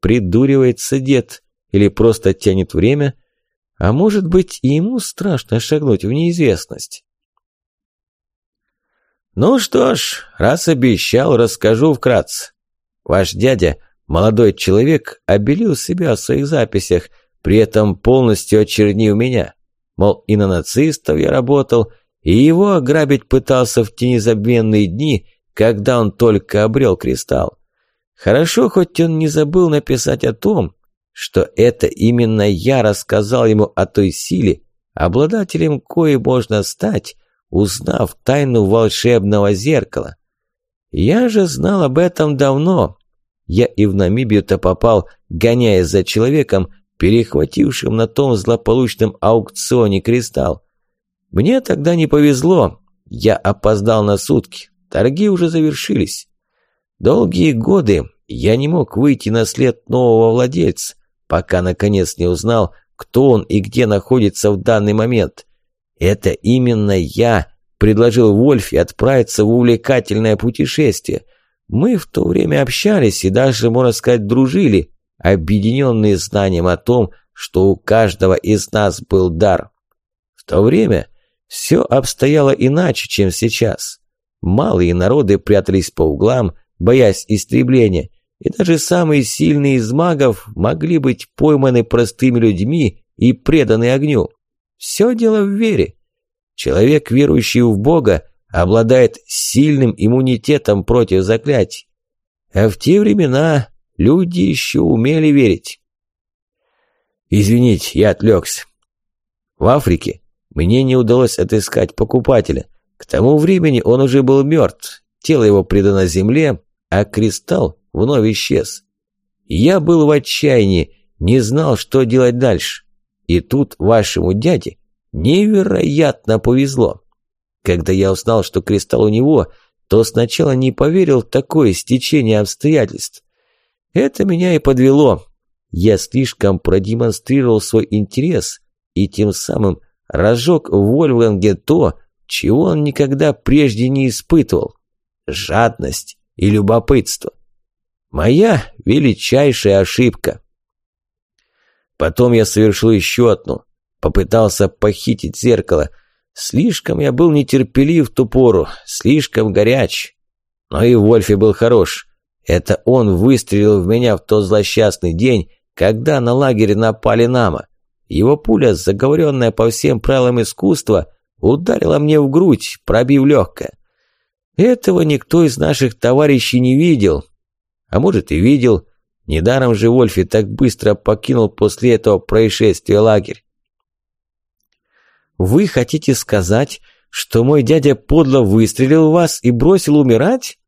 B: Придуривается дед или просто тянет время, а может быть и ему страшно шагнуть в неизвестность. Ну что ж, раз обещал, расскажу вкратце. Ваш дядя, молодой человек, обелил себя в своих записях, при этом полностью очернив меня. Мол, и на нацистов я работал, и его ограбить пытался в те незабвенные дни, когда он только обрел кристалл. Хорошо, хоть он не забыл написать о том, что это именно я рассказал ему о той силе, обладателем коей можно стать, узнав тайну волшебного зеркала. Я же знал об этом давно. Я и в Намибию-то попал, гоняясь за человеком, перехватившим на том злополучном аукционе кристалл. Мне тогда не повезло, я опоздал на сутки, торги уже завершились. Долгие годы я не мог выйти на след нового владельца, пока наконец не узнал, кто он и где находится в данный момент. Это именно я предложил Вольфе отправиться в увлекательное путешествие. Мы в то время общались и даже, можно сказать, дружили, объединенные знанием о том, что у каждого из нас был дар. В то время все обстояло иначе, чем сейчас. Малые народы прятались по углам, боясь истребления, и даже самые сильные из магов могли быть пойманы простыми людьми и преданы огню. Все дело в вере. Человек, верующий в Бога, обладает сильным иммунитетом против заклятий. А в те времена люди еще умели верить. Извините, я отвлекся. В Африке мне не удалось отыскать покупателя. К тому времени он уже был мертв, тело его предано земле, а кристалл вновь исчез. Я был в отчаянии, не знал, что делать дальше. И тут вашему дяде невероятно повезло. Когда я узнал, что кристалл у него, то сначала не поверил в такое стечение обстоятельств. Это меня и подвело. я слишком продемонстрировал свой интерес и тем самым разжег в Вольфганге то, чего он никогда прежде не испытывал – жадность и любопытство. Моя величайшая ошибка. Потом я совершил еще одну. Попытался похитить зеркало. Слишком я был нетерпелив в ту пору, слишком горяч. Но и Вольфи был хорош. Это он выстрелил в меня в тот злосчастный день, когда на лагере напали Нама. Его пуля, заговоренная по всем правилам искусства, ударила мне в грудь, пробив легкое. Этого никто из наших товарищей не видел. А может и видел. Недаром же Вольфи так быстро покинул после этого происшествия лагерь. «Вы хотите сказать, что мой дядя подло выстрелил в вас и бросил умирать?»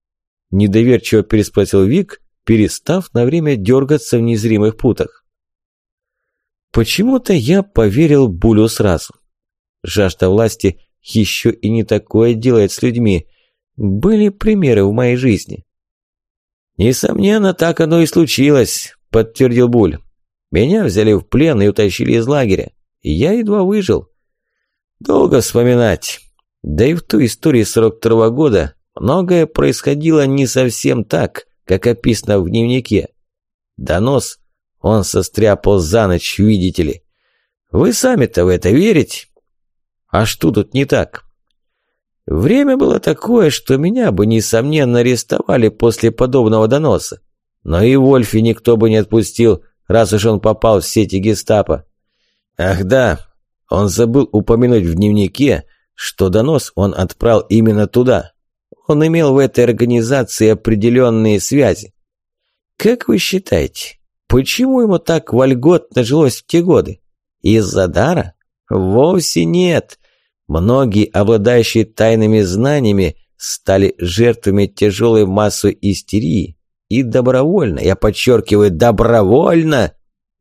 B: Недоверчиво переспросил Вик, перестав на время дергаться в незримых путах. Почему-то я поверил Булю сразу. Жажда власти еще и не такое делает с людьми. Были примеры в моей жизни. «Несомненно, так оно и случилось», – подтвердил Буль. «Меня взяли в плен и утащили из лагеря. Я едва выжил. Долго вспоминать. Да и в ту историю 42 -го года многое происходило не совсем так, как описано в дневнике. Донос он состряпал за ночь, видите ли. Вы сами-то в это верите? А что тут не так? Время было такое, что меня бы, несомненно, арестовали после подобного доноса. Но и Вольфи никто бы не отпустил, раз уж он попал в сети гестапо. Ах да, он забыл упомянуть в дневнике, что донос он отправил именно туда. Он имел в этой организации определенные связи. Как вы считаете, почему ему так вольготно жилось в те годы? Из-за дара? Вовсе нет. Многие, обладающие тайными знаниями, стали жертвами тяжелой массовой истерии и добровольно, я подчеркиваю, добровольно,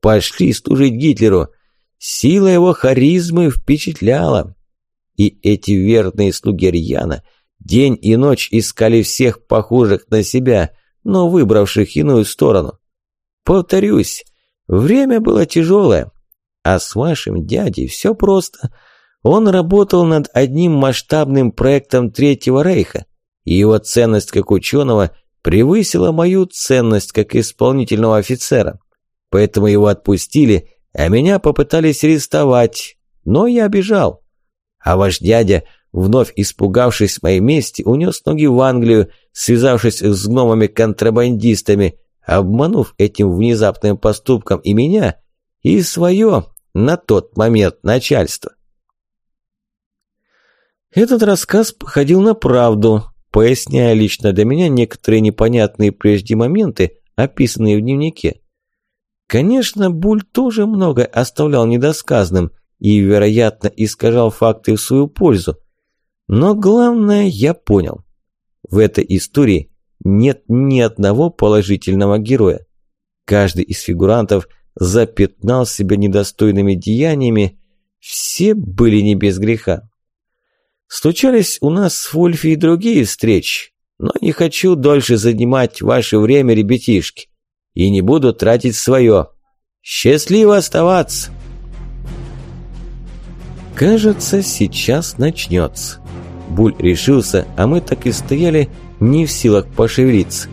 B: пошли служить Гитлеру. Сила его харизмы впечатляла. И эти верные слуги Рьяна день и ночь искали всех похожих на себя, но выбравших иную сторону. Повторюсь, время было тяжелое, а с вашим дядей все просто – он работал над одним масштабным проектом Третьего Рейха, и его ценность как ученого превысила мою ценность как исполнительного офицера. Поэтому его отпустили, а меня попытались арестовать, но я бежал. А ваш дядя, вновь испугавшись моей мести, унес ноги в Англию, связавшись с гномами-контрабандистами, обманув этим внезапным поступком и меня, и свое, на тот момент, начальство. Этот рассказ походил на правду, поясняя лично для меня некоторые непонятные прежде моменты, описанные в дневнике. Конечно, Буль тоже много оставлял недосказанным и, вероятно, искажал факты в свою пользу. Но главное я понял. В этой истории нет ни одного положительного героя. Каждый из фигурантов запятнал себя недостойными деяниями, все были не без греха. Случались у нас с Вольфи и другие встречи, но не хочу дольше занимать ваше время, ребятишки, и не буду тратить свое. Счастливо оставаться!» «Кажется, сейчас начнется». Буль решился, а мы так и стояли, не в силах пошевелиться.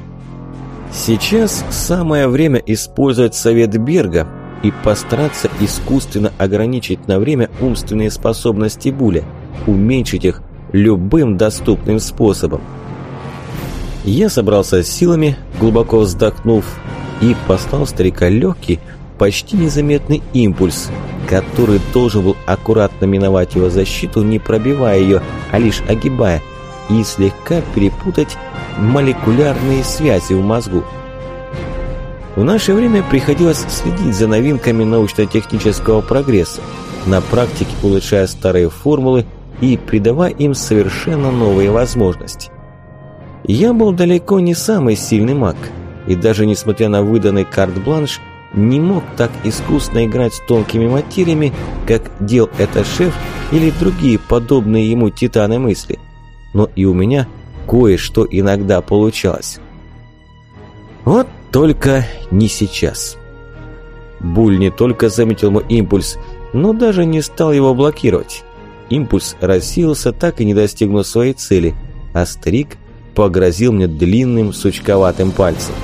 B: Сейчас самое время использовать совет Берга и постараться искусственно ограничить на время умственные способности Буля – уменьшить их любым доступным способом. Я собрался с силами, глубоко вздохнув, и послал старика легкий, почти незаметный импульс, который должен был аккуратно миновать его защиту, не пробивая ее, а лишь огибая, и слегка перепутать молекулярные связи в мозгу. В наше время приходилось следить за новинками научно-технического прогресса, на практике улучшая старые формулы и придавая им совершенно новые возможности. Я был далеко не самый сильный маг, и даже несмотря на выданный карт-бланш, не мог так искусно играть с тонкими материями, как дел это шеф или другие подобные ему титаны мысли. Но и у меня кое-что иногда получалось. Вот только не сейчас. Буль не только заметил мой импульс, но даже не стал его блокировать. Импульс рассеялся, так и не достигнув своей цели, а старик погрозил мне длинным сучковатым пальцем.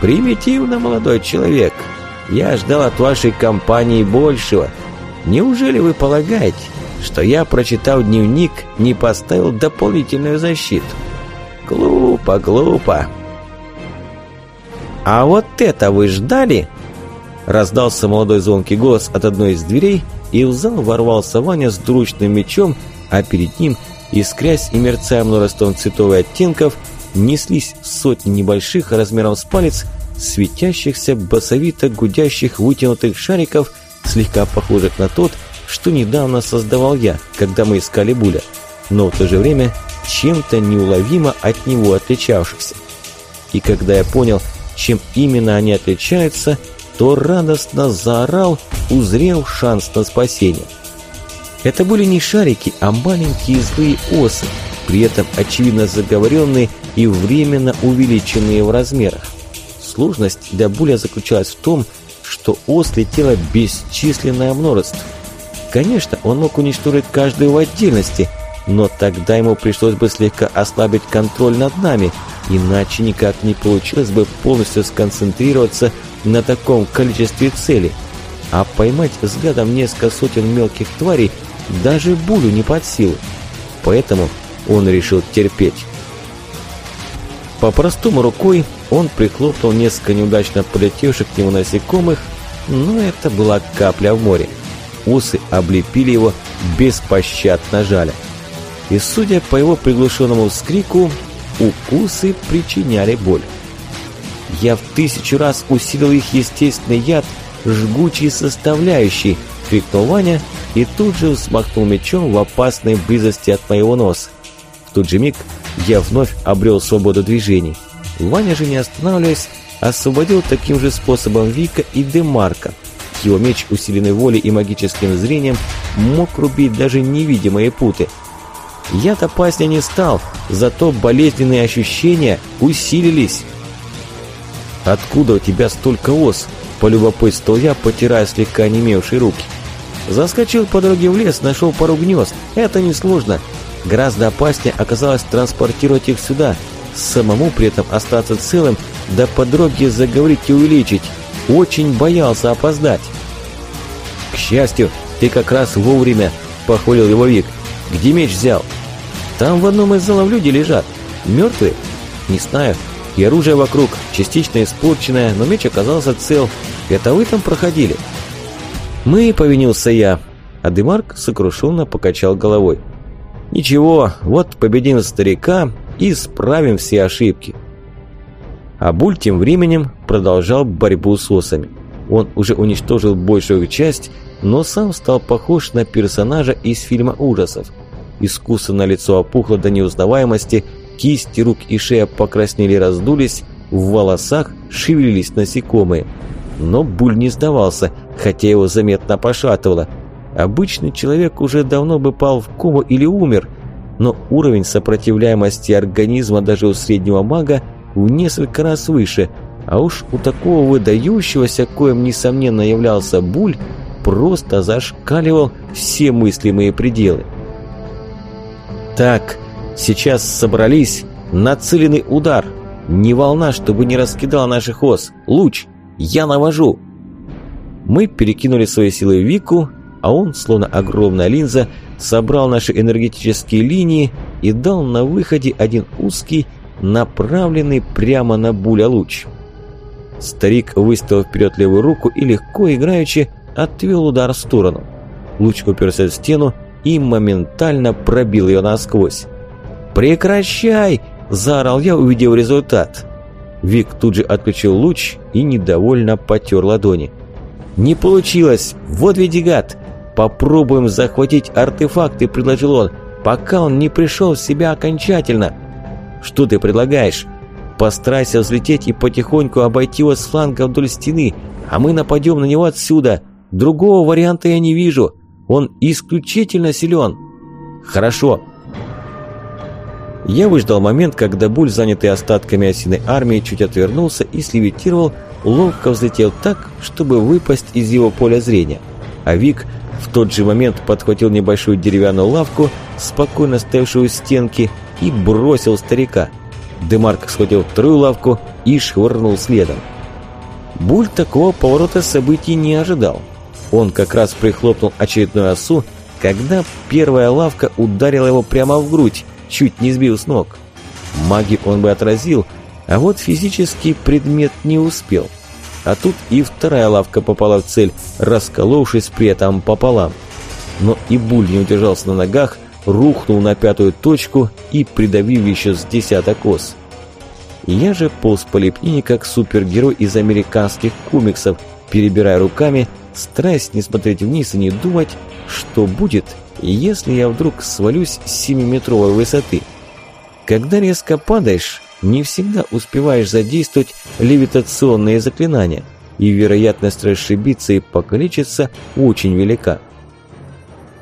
B: «Примитивно, молодой человек. Я ждал от вашей компании большего. Неужели вы полагаете, что я, прочитав дневник, не поставил дополнительную защиту? Глупо, глупо!» «А вот это вы ждали?» Раздался молодой звонкий голос от одной из дверей, и в зал ворвался Ваня с дручным мечом, а перед ним, искрясь и мерцая множеством цветов оттенков, неслись сотни небольших размером с палец, светящихся, басовито гудящих вытянутых шариков, слегка похожих на тот, что недавно создавал я, когда мы искали Буля, но в то же время чем-то неуловимо от него отличавшихся. И когда я понял, чем именно они отличаются – то радостно заорал, узрел шанс на спасение. Это были не шарики, а маленькие злые осы, при этом очевидно заговоренные и временно увеличенные в размерах. Сложность для Буля заключалась в том, что ос летело бесчисленное множество. Конечно, он мог уничтожить каждую в отдельности, но тогда ему пришлось бы слегка ослабить контроль над нами, иначе никак не получилось бы полностью сконцентрироваться на таком количестве целей, а поймать взглядом несколько сотен мелких тварей даже Булю не под силу. Поэтому он решил терпеть. По-простому рукой он прихлопнул несколько неудачно полетевших к нему насекомых, но это была капля в море. Усы облепили его беспощадно жаля. И судя по его приглушенному вскрику, укусы причиняли боль. Я в тысячу раз усилил их естественный яд, жгучий составляющий, крикнул Ваня и тут же взмахнул мечом в опасной близости от моего носа. В тот же миг я вновь обрел свободу движений. Ваня же, не останавливаясь, освободил таким же способом Вика и Демарка. Его меч, усиленный волей и магическим зрением, мог рубить даже невидимые путы. Я-то опаснее не стал, зато болезненные ощущения усилились. «Откуда у тебя столько ос?» – полюбопытствовал я, потирая слегка онемевшие руки. Заскочил по дороге в лес, нашел пару гнезд. Это несложно. Гораздо опаснее оказалось транспортировать их сюда, самому при этом остаться целым, да по дороге заговорить и увеличить. Очень боялся опоздать. «К счастью, ты как раз вовремя», – похвалил его Вик. «Где меч взял?» «Там в одном из залов люди лежат. Мертвые?» «Не знаю и оружие вокруг, частично испорченное, но меч оказался цел. Это вы там проходили?» «Мы», — повинился я, а Демарк сокрушенно покачал головой. «Ничего, вот победим старика и исправим все ошибки». А Буль тем временем продолжал борьбу с осами. Он уже уничтожил большую часть, но сам стал похож на персонажа из фильма ужасов. Искусно на лицо опухло до неузнаваемости, Кисти рук и шея покраснели раздулись, в волосах шевелились насекомые. Но Буль не сдавался, хотя его заметно пошатывало. Обычный человек уже давно бы пал в кому или умер, но уровень сопротивляемости организма даже у среднего мага в несколько раз выше, а уж у такого выдающегося, коим несомненно являлся Буль, просто зашкаливал все мыслимые пределы. «Так, Сейчас собрались. Нацеленный удар. Не волна, чтобы не раскидал наших ос. Луч. Я навожу. Мы перекинули свои силы в Вику, а он, словно огромная линза, собрал наши энергетические линии и дал на выходе один узкий, направленный прямо на Буля луч. Старик выставил вперед левую руку и легко играючи отвел удар в сторону. Луч уперся в стену и моментально пробил ее насквозь. «Прекращай!» – заорал я, увидев результат. Вик тут же отключил луч и недовольно потер ладони. «Не получилось! Вот ведь гад! Попробуем захватить артефакты», – предложил он, «пока он не пришел в себя окончательно». «Что ты предлагаешь?» «Постарайся взлететь и потихоньку обойти его с фланга вдоль стены, а мы нападем на него отсюда. Другого варианта я не вижу. Он исключительно силен». «Хорошо», Я выждал момент, когда Буль, занятый остатками осиной армии, чуть отвернулся и слевитировал, ловко взлетел так, чтобы выпасть из его поля зрения. А Вик в тот же момент подхватил небольшую деревянную лавку, спокойно стоявшую у стенки, и бросил старика. Демарк схватил вторую лавку и швырнул следом. Буль такого поворота событий не ожидал. Он как раз прихлопнул очередную осу, когда первая лавка ударила его прямо в грудь, чуть не сбил с ног. Маги он бы отразил, а вот физический предмет не успел. А тут и вторая лавка попала в цель, расколовшись при этом пополам. Но и Буль не удержался на ногах, рухнул на пятую точку и придавив еще с десяток ос. Я же полз по лепнине, как супергерой из американских комиксов, перебирая руками, стараясь не смотреть вниз и не думать, что будет, если я вдруг свалюсь с 7-метровой высоты. Когда резко падаешь, не всегда успеваешь задействовать левитационные заклинания, и вероятность расшибиться и покалечиться очень велика.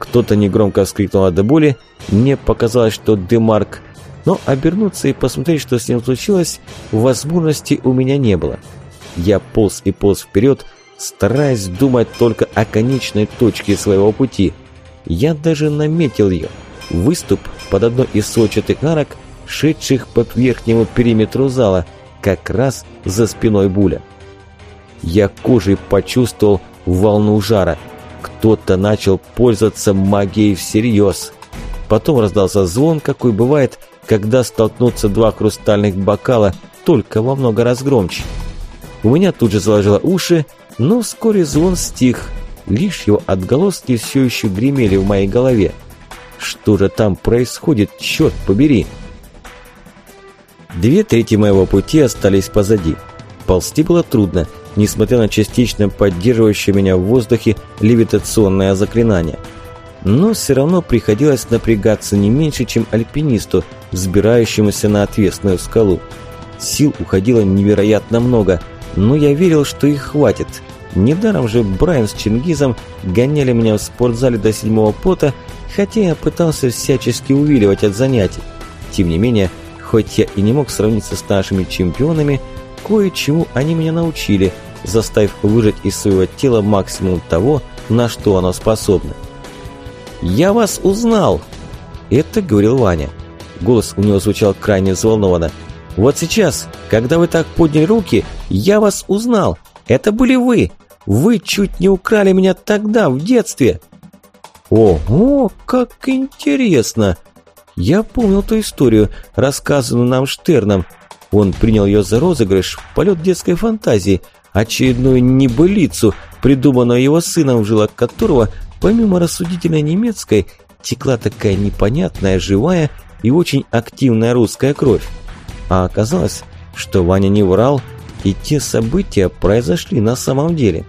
B: Кто-то негромко вскрикнул от боли, мне показалось, что Демарк, но обернуться и посмотреть, что с ним случилось, возможности у меня не было. Я полз и полз вперед, стараясь думать только о конечной точке своего пути. Я даже наметил ее. Выступ под одной из сочетых арок, шедших по верхнему периметру зала, как раз за спиной Буля. Я кожей почувствовал волну жара. Кто-то начал пользоваться магией всерьез. Потом раздался звон, какой бывает, когда столкнутся два хрустальных бокала, только во много раз громче. У меня тут же заложило уши, но вскоре звон стих, лишь его отголоски все еще гремели в моей голове. Что же там происходит, черт побери? Две трети моего пути остались позади. Ползти было трудно, несмотря на частично поддерживающее меня в воздухе левитационное заклинание. Но все равно приходилось напрягаться не меньше, чем альпинисту, взбирающемуся на отвесную скалу. Сил уходило невероятно много – но я верил, что их хватит. Недаром же Брайан с Чингизом гоняли меня в спортзале до седьмого пота, хотя я пытался всячески увиливать от занятий. Тем не менее, хоть я и не мог сравниться с нашими чемпионами, кое-чему они меня научили, заставив выжать из своего тела максимум того, на что оно способно. «Я вас узнал!» Это говорил Ваня. Голос у него звучал крайне взволнованно. Вот сейчас, когда вы так подняли руки, я вас узнал. Это были вы. Вы чуть не украли меня тогда, в детстве. Ого, как интересно. Я помнил ту историю, рассказанную нам Штерном. Он принял ее за розыгрыш полет детской фантазии, очередную небылицу, придуманную его сыном, в жилах которого, помимо рассудительной немецкой, текла такая непонятная, живая и очень активная русская кровь. А оказалось, что Ваня не врал, и те события произошли на самом деле.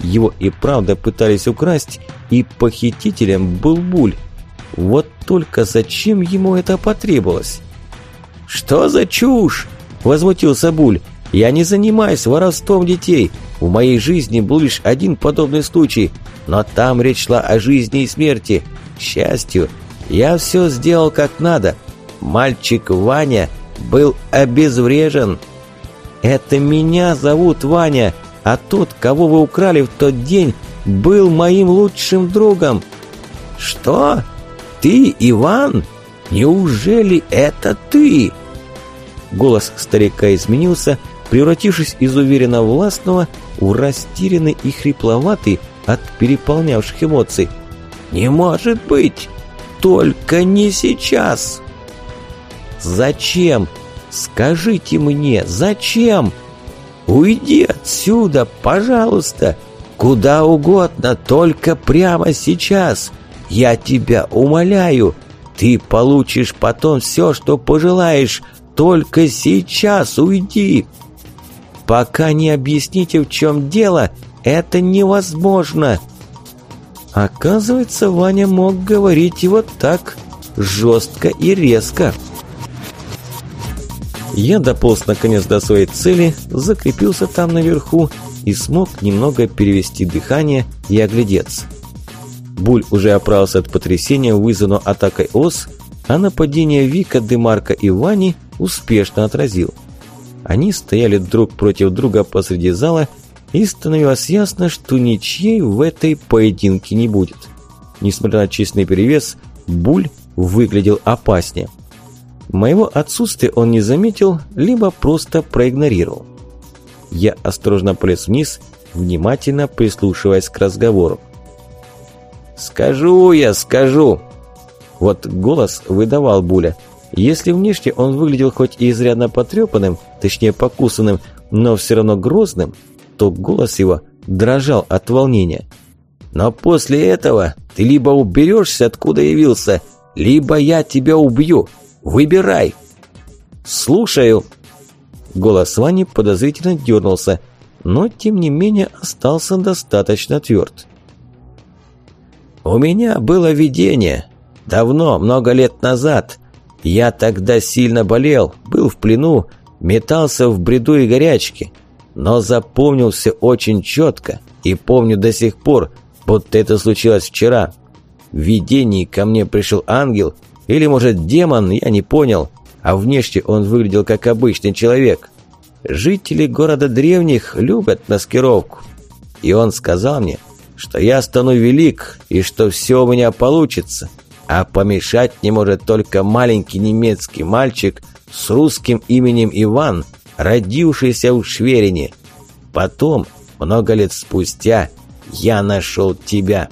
B: Его и правда пытались украсть, и похитителем был Буль. Вот только зачем ему это потребовалось? «Что за чушь?» – возмутился Буль. «Я не занимаюсь воровством детей. В моей жизни был лишь один подобный случай, но там речь шла о жизни и смерти. К счастью, я все сделал как надо. Мальчик Ваня – был обезврежен. Это меня зовут Ваня, а тот, кого вы украли в тот день, был моим лучшим другом. Что? Ты, Иван? Неужели это ты? Голос старика изменился, превратившись из уверенно властного в растерянный и хрипловатый от переполнявших эмоций. «Не может быть! Только не сейчас!» Зачем? Скажите мне, зачем? Уйди отсюда, пожалуйста. Куда угодно, только прямо сейчас. Я тебя умоляю. Ты получишь потом все, что пожелаешь. Только сейчас уйди. Пока не объясните, в чем дело, это невозможно. Оказывается, Ваня мог говорить вот так, жестко и резко. Я дополз наконец до своей цели, закрепился там наверху и смог немного перевести дыхание и оглядеться. Буль уже оправился от потрясения, вызванного атакой ос, а нападение Вика, Демарка и Вани успешно отразил. Они стояли друг против друга посреди зала, и становилось ясно, что ничьей в этой поединке не будет. Несмотря на честный перевес, Буль выглядел опаснее. Моего отсутствия он не заметил, либо просто проигнорировал. Я осторожно полез вниз, внимательно прислушиваясь к разговору. «Скажу я, скажу!» Вот голос выдавал Буля. Если внешне он выглядел хоть и изрядно потрепанным, точнее покусанным, но все равно грозным, то голос его дрожал от волнения. «Но после этого ты либо уберешься, откуда явился, либо я тебя убью. Выбирай!» «Слушаю!» Голос Вани подозрительно дернулся, но тем не менее остался достаточно тверд. «У меня было видение. Давно, много лет назад. Я тогда сильно болел, был в плену, метался в бреду и горячке, но запомнил все очень четко и помню до сих пор, будто это случилось вчера. В видении ко мне пришел ангел, или, может, демон, я не понял, а внешне он выглядел как обычный человек. Жители города древних любят маскировку. И он сказал мне, что я стану велик и что все у меня получится, а помешать не может только маленький немецкий мальчик с русским именем Иван, родившийся в Шверине. Потом, много лет спустя, я нашел тебя.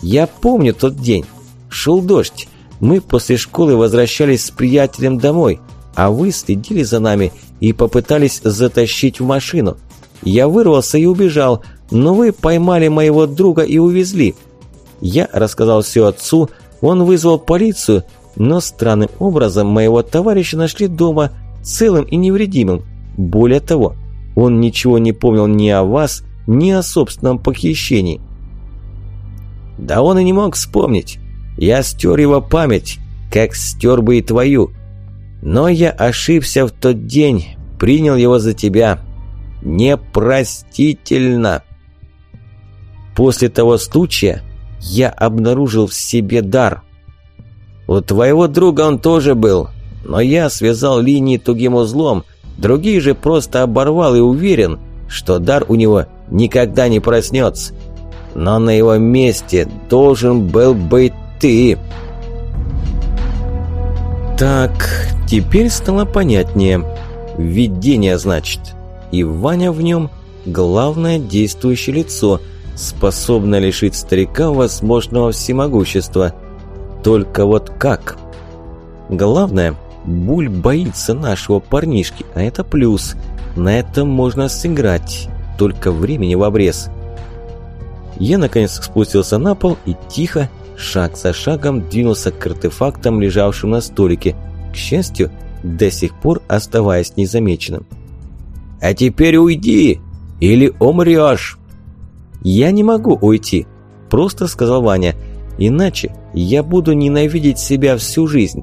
B: Я помню тот день. Шел дождь. Мы после школы возвращались с приятелем домой, а вы следили за нами и попытались затащить в машину. Я вырвался и убежал, но вы поймали моего друга и увезли. Я рассказал все отцу, он вызвал полицию, но странным образом моего товарища нашли дома целым и невредимым. Более того, он ничего не помнил ни о вас, ни о собственном похищении. Да он и не мог вспомнить. Я стер его память, как стер бы и твою. Но я ошибся в тот день, принял его за тебя. Непростительно. После того случая я обнаружил в себе дар. У твоего друга он тоже был, но я связал линии тугим узлом, другие же просто оборвал и уверен, что дар у него никогда не проснется. Но на его месте должен был быть ты. Так, теперь стало понятнее. Видение, значит. И Ваня в нем главное действующее лицо, способное лишить старика возможного всемогущества. Только вот как? Главное, Буль боится нашего парнишки, а это плюс. На этом можно сыграть, только времени в обрез. Я наконец спустился на пол и тихо, шаг за шагом двинулся к артефактам, лежавшим на столике, к счастью, до сих пор оставаясь незамеченным. «А теперь уйди, или умрешь!» «Я не могу уйти», – просто сказал Ваня, – «иначе я буду ненавидеть себя всю жизнь».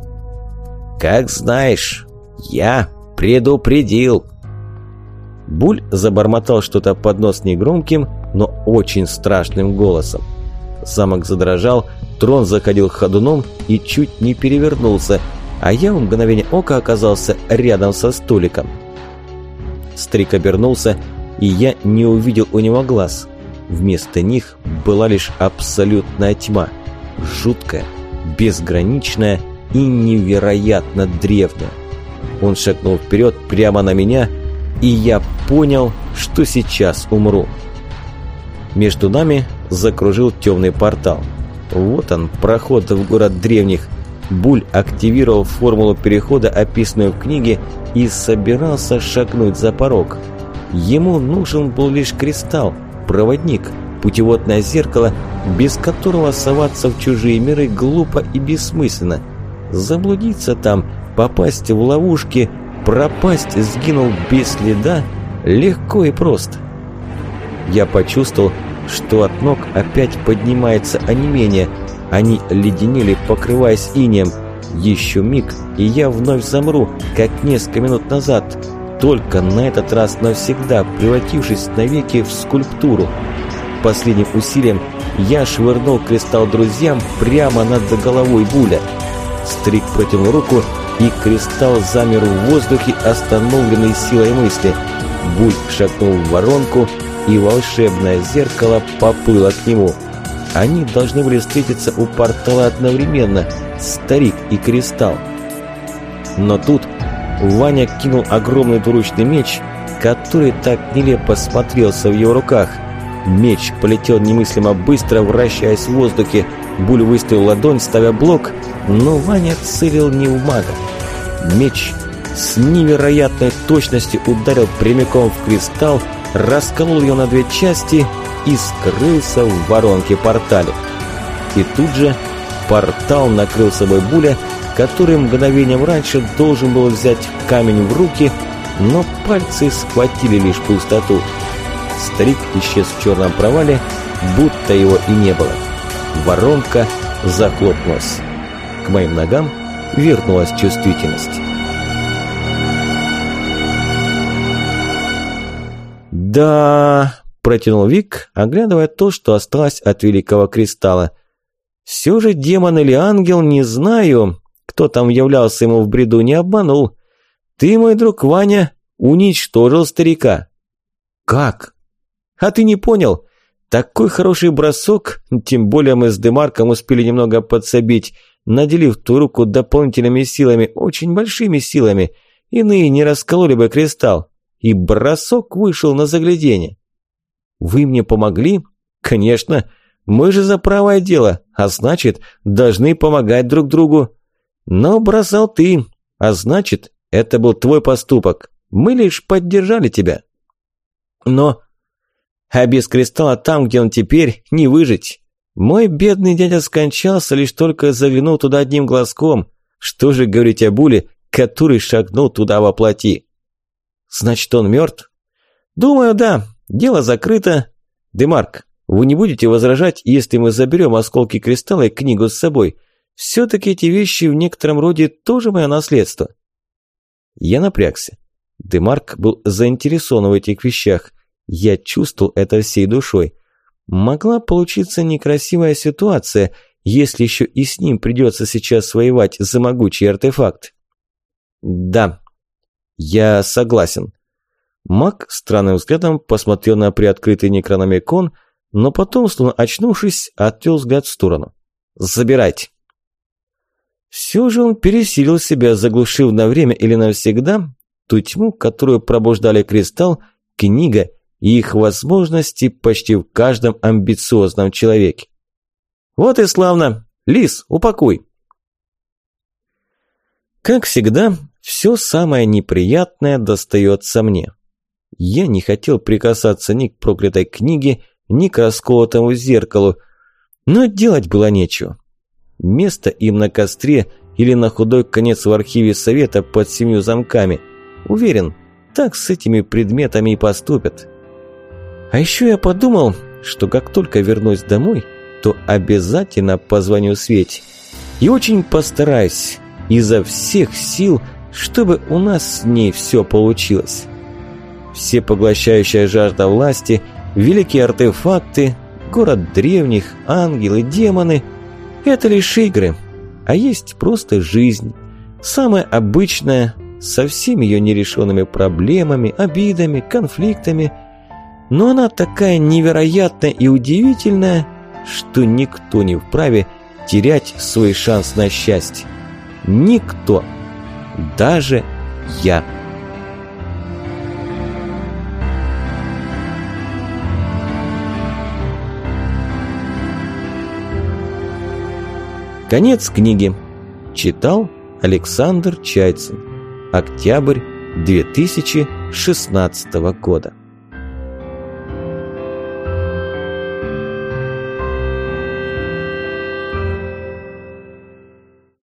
B: «Как знаешь, я предупредил!» Буль забормотал что-то под нос негромким, но очень страшным голосом. Замок задрожал, трон заходил ходуном и чуть не перевернулся, а я в мгновение ока оказался рядом со столиком. Стрик обернулся, и я не увидел у него глаз. Вместо них была лишь абсолютная тьма. Жуткая, безграничная и невероятно древняя. Он шагнул вперед прямо на меня, и я понял, что сейчас умру. Между нами закружил темный портал. Вот он, проход в город древних. Буль активировал формулу перехода, описанную в книге, и собирался шагнуть за порог. Ему нужен был лишь кристалл, проводник, путеводное зеркало, без которого соваться в чужие миры глупо и бессмысленно. Заблудиться там, попасть в ловушки, пропасть, сгинув без следа, легко и просто. Я почувствовал, что от ног опять поднимается онемение. Они леденели, покрываясь инеем. Еще миг, и я вновь замру, как несколько минут назад. Только на этот раз навсегда превратившись навеки в скульптуру. Последним усилием я швырнул кристалл друзьям прямо над головой Буля. Старик протянул руку, и кристалл замер в воздухе, остановленный силой мысли. Буль шагнул в воронку, и волшебное зеркало поплыло к нему. Они должны были встретиться у портала одновременно, старик и кристалл. Но тут Ваня кинул огромный двуручный меч, который так нелепо смотрелся в его руках. Меч полетел немыслимо быстро, вращаясь в воздухе. Буль выставил ладонь, ставя блок, но Ваня целил не в мага. Меч с невероятной точностью ударил прямиком в кристалл, расколол ее на две части и скрылся в воронке портале. И тут же портал накрыл собой Буля, который мгновением раньше должен был взять камень в руки, но пальцы схватили лишь пустоту. Старик исчез в черном провале, будто его и не было. Воронка захлопнулась. К моим ногам вернулась чувствительность. «Да...» – протянул Вик, оглядывая то, что осталось от Великого Кристалла. «Все же демон или ангел, не знаю, кто там являлся ему в бреду, не обманул. Ты, мой друг Ваня, уничтожил старика». «Как?» «А ты не понял? Такой хороший бросок, тем более мы с Демарком успели немного подсобить, наделив ту руку дополнительными силами, очень большими силами. Иные не раскололи бы кристалл, и бросок вышел на заглядение. Вы мне помогли? Конечно, мы же за правое дело, а значит, должны помогать друг другу. Но бросал ты, а значит, это был твой поступок. Мы лишь поддержали тебя. Но... А без кристалла там, где он теперь, не выжить. Мой бедный дядя скончался, лишь только заглянул туда одним глазком. Что же говорить о Буле, который шагнул туда во плоти? Значит, он мертв? Думаю, да. Дело закрыто. Демарк, вы не будете возражать, если мы заберем осколки кристалла и книгу с собой? Все-таки эти вещи в некотором роде тоже мое наследство. Я напрягся. Демарк был заинтересован в этих вещах. Я чувствовал это всей душой. Могла получиться некрасивая ситуация, если еще и с ним придется сейчас воевать за могучий артефакт. Да, я согласен. Мак странным взглядом посмотрел на приоткрытый некрономикон, но потом, словно очнувшись, отвел взгляд в сторону. «Забирайте». Все же он пересилил себя, заглушив на время или навсегда ту тьму, которую пробуждали кристалл, книга и их возможности почти в каждом амбициозном человеке. Вот и славно. Лис, упакуй. Как всегда, все самое неприятное достается мне. Я не хотел прикасаться ни к проклятой книге, ни к расколотому зеркалу, но делать было нечего. Место им на костре или на худой конец в архиве совета под семью замками. Уверен, так с этими предметами и поступят. А еще я подумал, что как только вернусь домой, то обязательно позвоню Свете. И очень постараюсь изо всех сил, чтобы у нас с ней все получилось. Все поглощающая жажда власти, великие артефакты, город древних, ангелы, демоны – это лишь игры, а есть просто жизнь, самая обычная, со всеми ее нерешенными проблемами, обидами, конфликтами – но она такая невероятная и удивительная, что никто не вправе терять свой шанс на счастье. Никто. Даже я. Конец книги. Читал Александр Чайцин. Октябрь 2016 года.